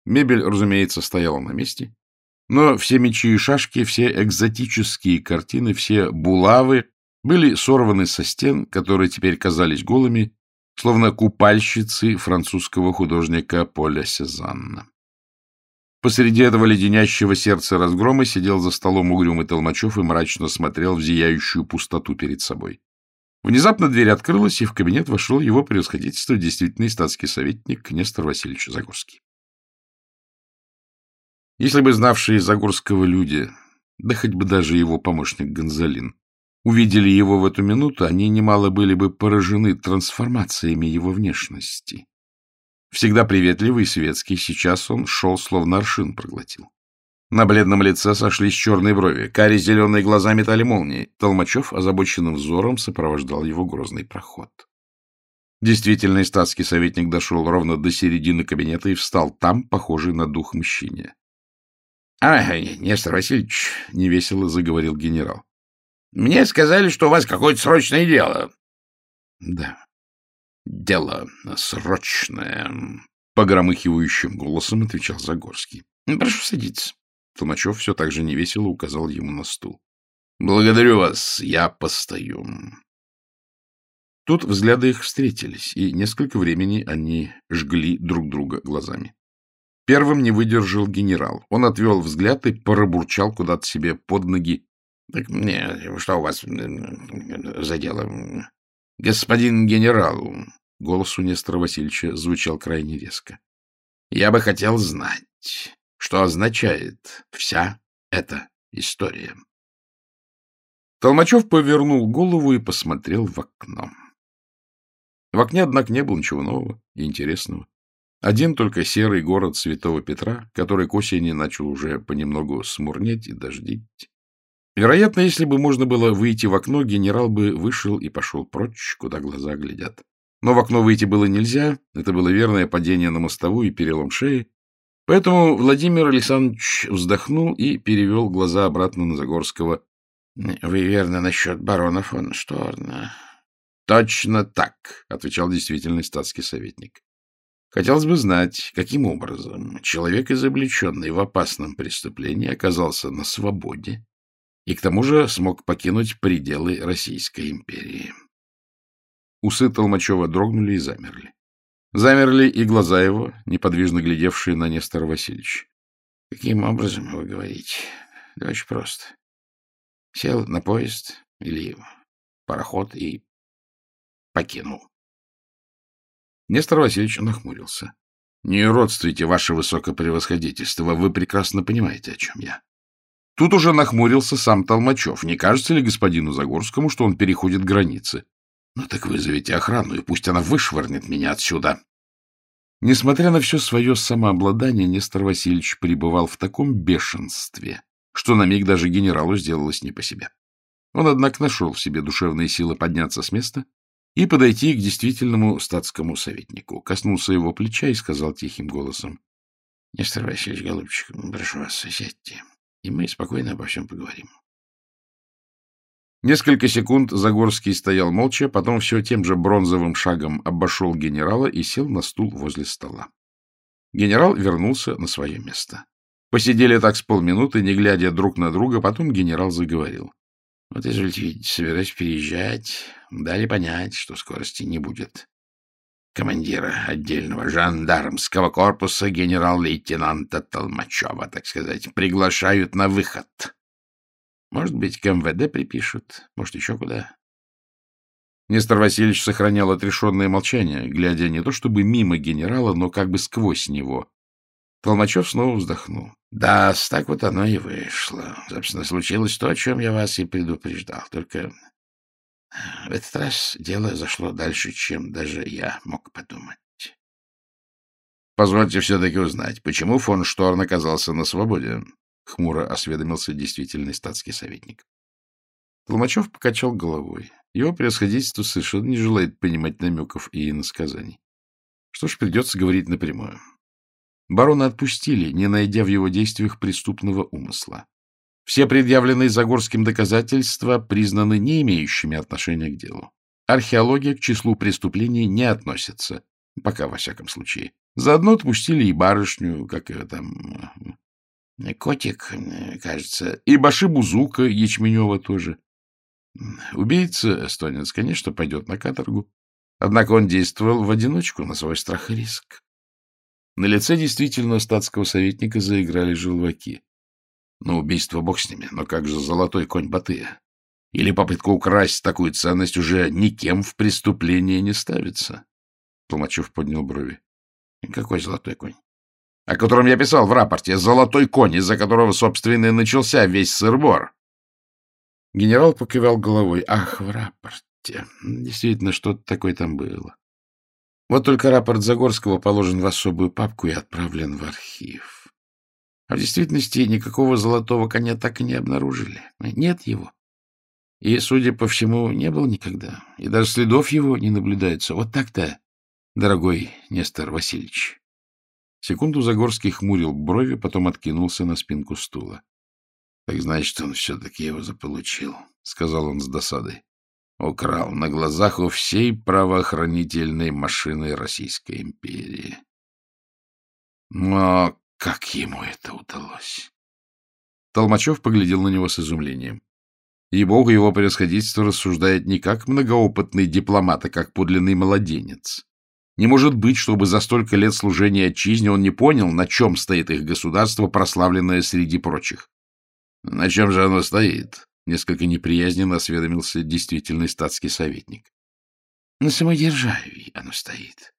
Мебель, разумеется, стояла на месте, но все мечи и шашки, все экзотические картины, все булавы были сорваны со стен, которые теперь казались голыми, словно купальщицы французского художника Поля Сезанна. Посреди этого леденящего сердца разгрома сидел за столом угрюмый Толмачев и мрачно смотрел в зияющую пустоту перед собой. Внезапно дверь открылась, и в кабинет вошел его превосходительство, действительный статский советник Нестор Васильевич Загорский. Если бы знавшие Загорского люди, да хоть бы даже его помощник Гонзалин, увидели его в эту минуту, они немало были бы поражены трансформациями его внешности. Всегда приветливый и светский, сейчас он шел, словно аршин проглотил. На бледном лице сошлись черные брови, кари зеленые глаза метали молнии. Толмачев озабоченным взором сопровождал его грозный проход. Действительный статский советник дошел ровно до середины кабинета и встал там, похожий на дух мщения. — А, Нестор Васильевич, — невесело заговорил генерал, — мне сказали, что у вас какое-то срочное дело. — Да, дело срочное, — погромыхивающим голосом отвечал Загорский. — Прошу садиться. Толмачев все так же невесело указал ему на стул. — Благодарю вас, я постою. Тут взгляды их встретились, и несколько времени они жгли друг друга глазами. Первым не выдержал генерал. Он отвел взгляд и пробурчал куда-то себе под ноги. — Так мне, что у вас за дело? — Господин генерал, Голос у Нестора Васильевича звучал крайне резко. — Я бы хотел знать, что означает вся эта история. Толмачев повернул голову и посмотрел в окно. В окне, однако, не было ничего нового и интересного. Один только серый город Святого Петра, который к осени начал уже понемногу смурнеть и дождить. Вероятно, если бы можно было выйти в окно, генерал бы вышел и пошел прочь, куда глаза глядят. Но в окно выйти было нельзя, это было верное падение на мостовую и перелом шеи, поэтому Владимир Александрович вздохнул и перевел глаза обратно на Загорского. — Вы верно насчет барона фон Шторна. — Точно так, — отвечал действительный статский советник. Хотелось бы знать, каким образом человек, изобличенный в опасном преступлении, оказался на свободе и к тому же смог покинуть пределы Российской империи. Усы Толмачева дрогнули и замерли. Замерли и глаза его, неподвижно глядевшие на Нестора Васильевича. — Каким образом вы говорите? Да очень просто. Сел на поезд или пароход и покинул. Нестор Васильевич нахмурился. — Не родствуйте, ваше высокопревосходительство, вы прекрасно понимаете, о чем я. Тут уже нахмурился сам Толмачев. Не кажется ли господину Загорскому, что он переходит границы? Ну так вызовите охрану, и пусть она вышвырнет меня отсюда. Несмотря на все свое самообладание, Нестор Васильевич пребывал в таком бешенстве, что на миг даже генералу сделалось не по себе. Он, однако, нашел в себе душевные силы подняться с места и подойти к действительному статскому советнику. Коснулся его плеча и сказал тихим голосом. — Нестор Васильевич, голубчик, прошу вас, сядьте, и мы спокойно обо всем поговорим. Несколько секунд Загорский стоял молча, потом все тем же бронзовым шагом обошел генерала и сел на стул возле стола. Генерал вернулся на свое место. Посидели так с полминуты, не глядя друг на друга, потом генерал заговорил. — Вот, извольте собираюсь переезжать. Дали понять, что скорости не будет. Командира отдельного жандармского корпуса генерал-лейтенанта Толмачева, так сказать, приглашают на выход. Может быть, к МВД припишут, может, еще куда. Нестор Васильевич сохранял отрешенное молчание, глядя не то чтобы мимо генерала, но как бы сквозь него. Толмачев снова вздохнул. — Да, так вот оно и вышло. Собственно, случилось то, о чем я вас и предупреждал. Только в этот раз дело зашло дальше, чем даже я мог подумать. — Позвольте все-таки узнать, почему фон Шторн оказался на свободе? — хмуро осведомился действительный статский советник. Толмачев покачал головой. Его превосходительство совершенно не желает понимать намеков и иносказаний. Что ж, придется говорить напрямую. Барона отпустили, не найдя в его действиях преступного умысла. Все предъявленные Загорским доказательства признаны не имеющими отношения к делу. Археология к числу преступлений не относится, пока во всяком случае. Заодно отпустили и барышню, как ее там, Котик, кажется, и Башибузука Ячменева тоже. Убийца, эстонец, конечно, пойдет на каторгу. Однако он действовал в одиночку на свой страх и риск. На лице действительно статского советника заиграли желваки. Ну, убийство бог с ними, но как же золотой конь Батыя? Или попытка украсть такую ценность уже никем в преступление не ставится? Толмачев поднял брови. Какой золотой конь? о котором я писал в рапорте, золотой конь, из-за которого, собственно, и начался весь сырбор. Генерал покивал головой. Ах, в рапорте. Действительно, что-то такое там было. Вот только рапорт Загорского положен в особую папку и отправлен в архив. А в действительности никакого золотого коня так и не обнаружили. Нет его. И, судя по всему, не было никогда. И даже следов его не наблюдается. Вот так-то, дорогой Нестор Васильевич. Секунду Загорский хмурил брови, потом откинулся на спинку стула. — Так значит, он все-таки его заполучил, — сказал он с досадой. Украл на глазах у всей правоохранительной машины Российской империи. Но как ему это удалось? Толмачев поглядел на него с изумлением. Ей-богу, его превосходительство рассуждает не как многоопытный дипломат, а как подлинный младенец. Не может быть, чтобы за столько лет служения отчизне он не понял, на чем стоит их государство, прославленное среди прочих. — На чем же оно стоит? — несколько неприязненно осведомился действительный статский советник. — На самодержавии оно стоит.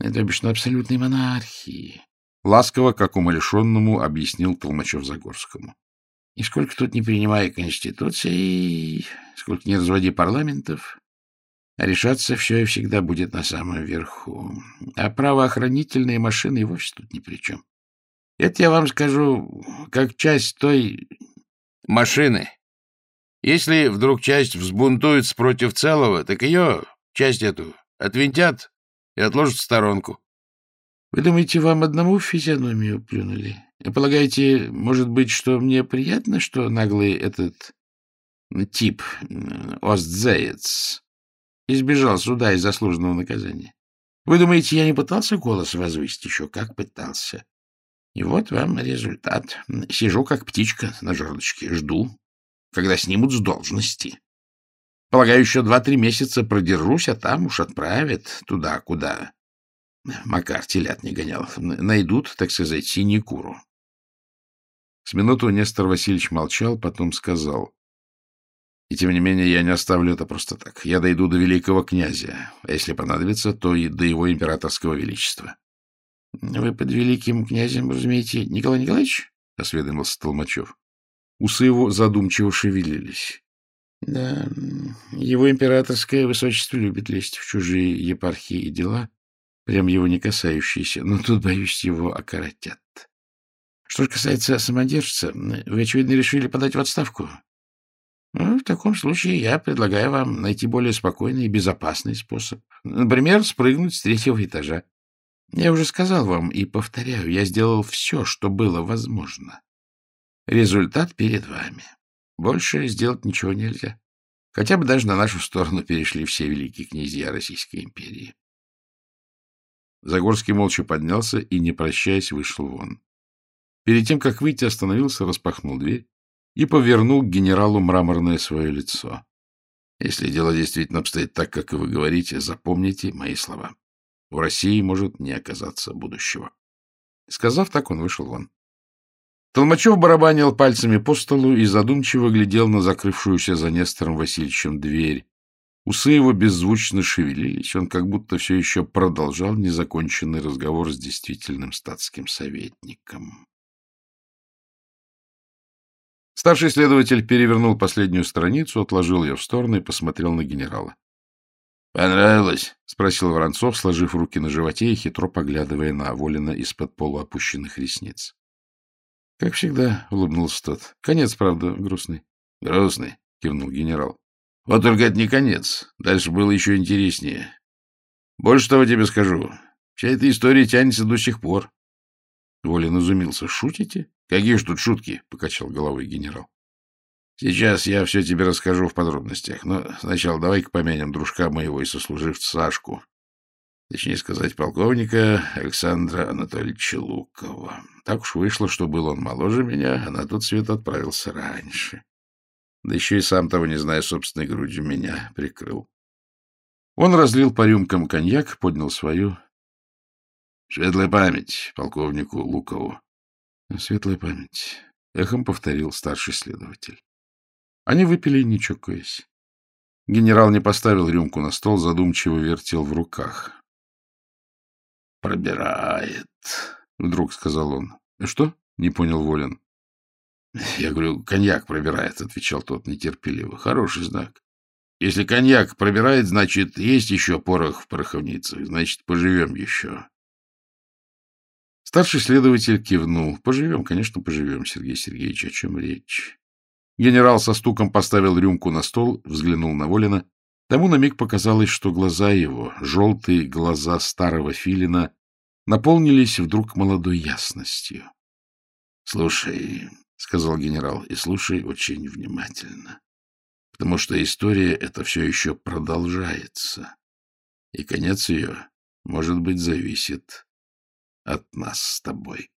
Это бишь на абсолютной монархии. Ласково, как умалишенному, объяснил Толмачев Загорскому. И сколько тут не принимая конституции, сколько не разводи парламентов, решаться все и всегда будет на самом верху. А правоохранительные машины и вовсе тут ни при чем. Это я вам скажу, как часть той... Машины. Если вдруг часть взбунтуется против целого, так ее, часть эту, отвинтят и отложат в сторонку. Вы думаете, вам одному в физиономию плюнули? Полагаете, может быть, что мне приятно, что наглый этот тип, Остзеец, избежал суда и заслуженного наказания. Вы думаете, я не пытался голос возвысить еще? Как пытался. И вот вам результат. Сижу, как птичка на жердочке, жду, когда снимут с должности. Полагаю, еще два-три месяца продержусь, а там уж отправят туда, куда Макар телят не гонял. Найдут, так сказать, синекуру. С минуту Нестор Васильевич молчал, потом сказал. И тем не менее я не оставлю это просто так. Я дойду до великого князя, а если понадобится, то и до его императорского величества. — Вы под великим князем, разумеете, Николай Николаевич? — осведомился Толмачев. Усы его задумчиво шевелились. — Да, его императорское высочество любит лезть в чужие епархии и дела, прям его не касающиеся, но тут, боюсь, его окоротят. Что же касается самодержца, вы, очевидно, решили подать в отставку? Ну, в таком случае я предлагаю вам найти более спокойный и безопасный способ. Например, спрыгнуть с третьего этажа. Я уже сказал вам и повторяю, я сделал все, что было возможно. Результат перед вами. Больше сделать ничего нельзя. Хотя бы даже на нашу сторону перешли все великие князья Российской империи. Загорский молча поднялся и, не прощаясь, вышел вон. Перед тем, как выйти, остановился, распахнул дверь и повернул к генералу мраморное свое лицо. Если дело действительно обстоит так, как вы говорите, запомните мои слова. В России может не оказаться будущего. Сказав так, он вышел вон. Толмачев барабанил пальцами по столу и задумчиво глядел на закрывшуюся за Нестором Васильевичем дверь. Усы его беззвучно шевелились, он как будто все еще продолжал незаконченный разговор с действительным статским советником. Старший следователь перевернул последнюю страницу, отложил ее в сторону и посмотрел на генерала. — Понравилось? — спросил Воронцов, сложив руки на животе и хитро поглядывая на Волина из-под полуопущенных ресниц. — Как всегда, — улыбнулся тот. — Конец, правда, грустный. — Грустный, — кивнул генерал. — Вот только это не конец. Дальше было еще интереснее. Больше того тебе скажу. Вся эта история тянется до сих пор. Волин изумился. — Шутите? — Какие ж тут шутки? — покачал головой генерал. Сейчас я все тебе расскажу в подробностях, но сначала давай-ка помянем дружка моего и сослуживца Сашку. Точнее сказать, полковника Александра Анатольевича Лукова. Так уж вышло, что был он моложе меня, а на тот свет отправился раньше. Да еще и сам того, не зная собственной грудью, меня прикрыл. Он разлил по рюмкам коньяк, поднял свою. Светлая память полковнику Лукову. Светлая память. Эхом повторил старший следователь. Они выпили, не чокаясь. Генерал не поставил рюмку на стол, задумчиво вертел в руках. — Пробирает, — вдруг сказал он. — Что? — не понял Волин. — Я говорю, коньяк пробирает, — отвечал тот нетерпеливо. — Хороший знак. Если коньяк пробирает, значит, есть еще порох в пороховницах, значит, поживем еще. Старший следователь кивнул. — Поживем, конечно, поживем, Сергей Сергеевич, о чем речь? Генерал со стуком поставил рюмку на стол, взглянул на Волина. Тому на миг показалось, что глаза его, желтые глаза старого филина, наполнились вдруг молодой ясностью. — Слушай, — сказал генерал, — и слушай очень внимательно, потому что история эта все еще продолжается, и конец ее, может быть, зависит от нас с тобой.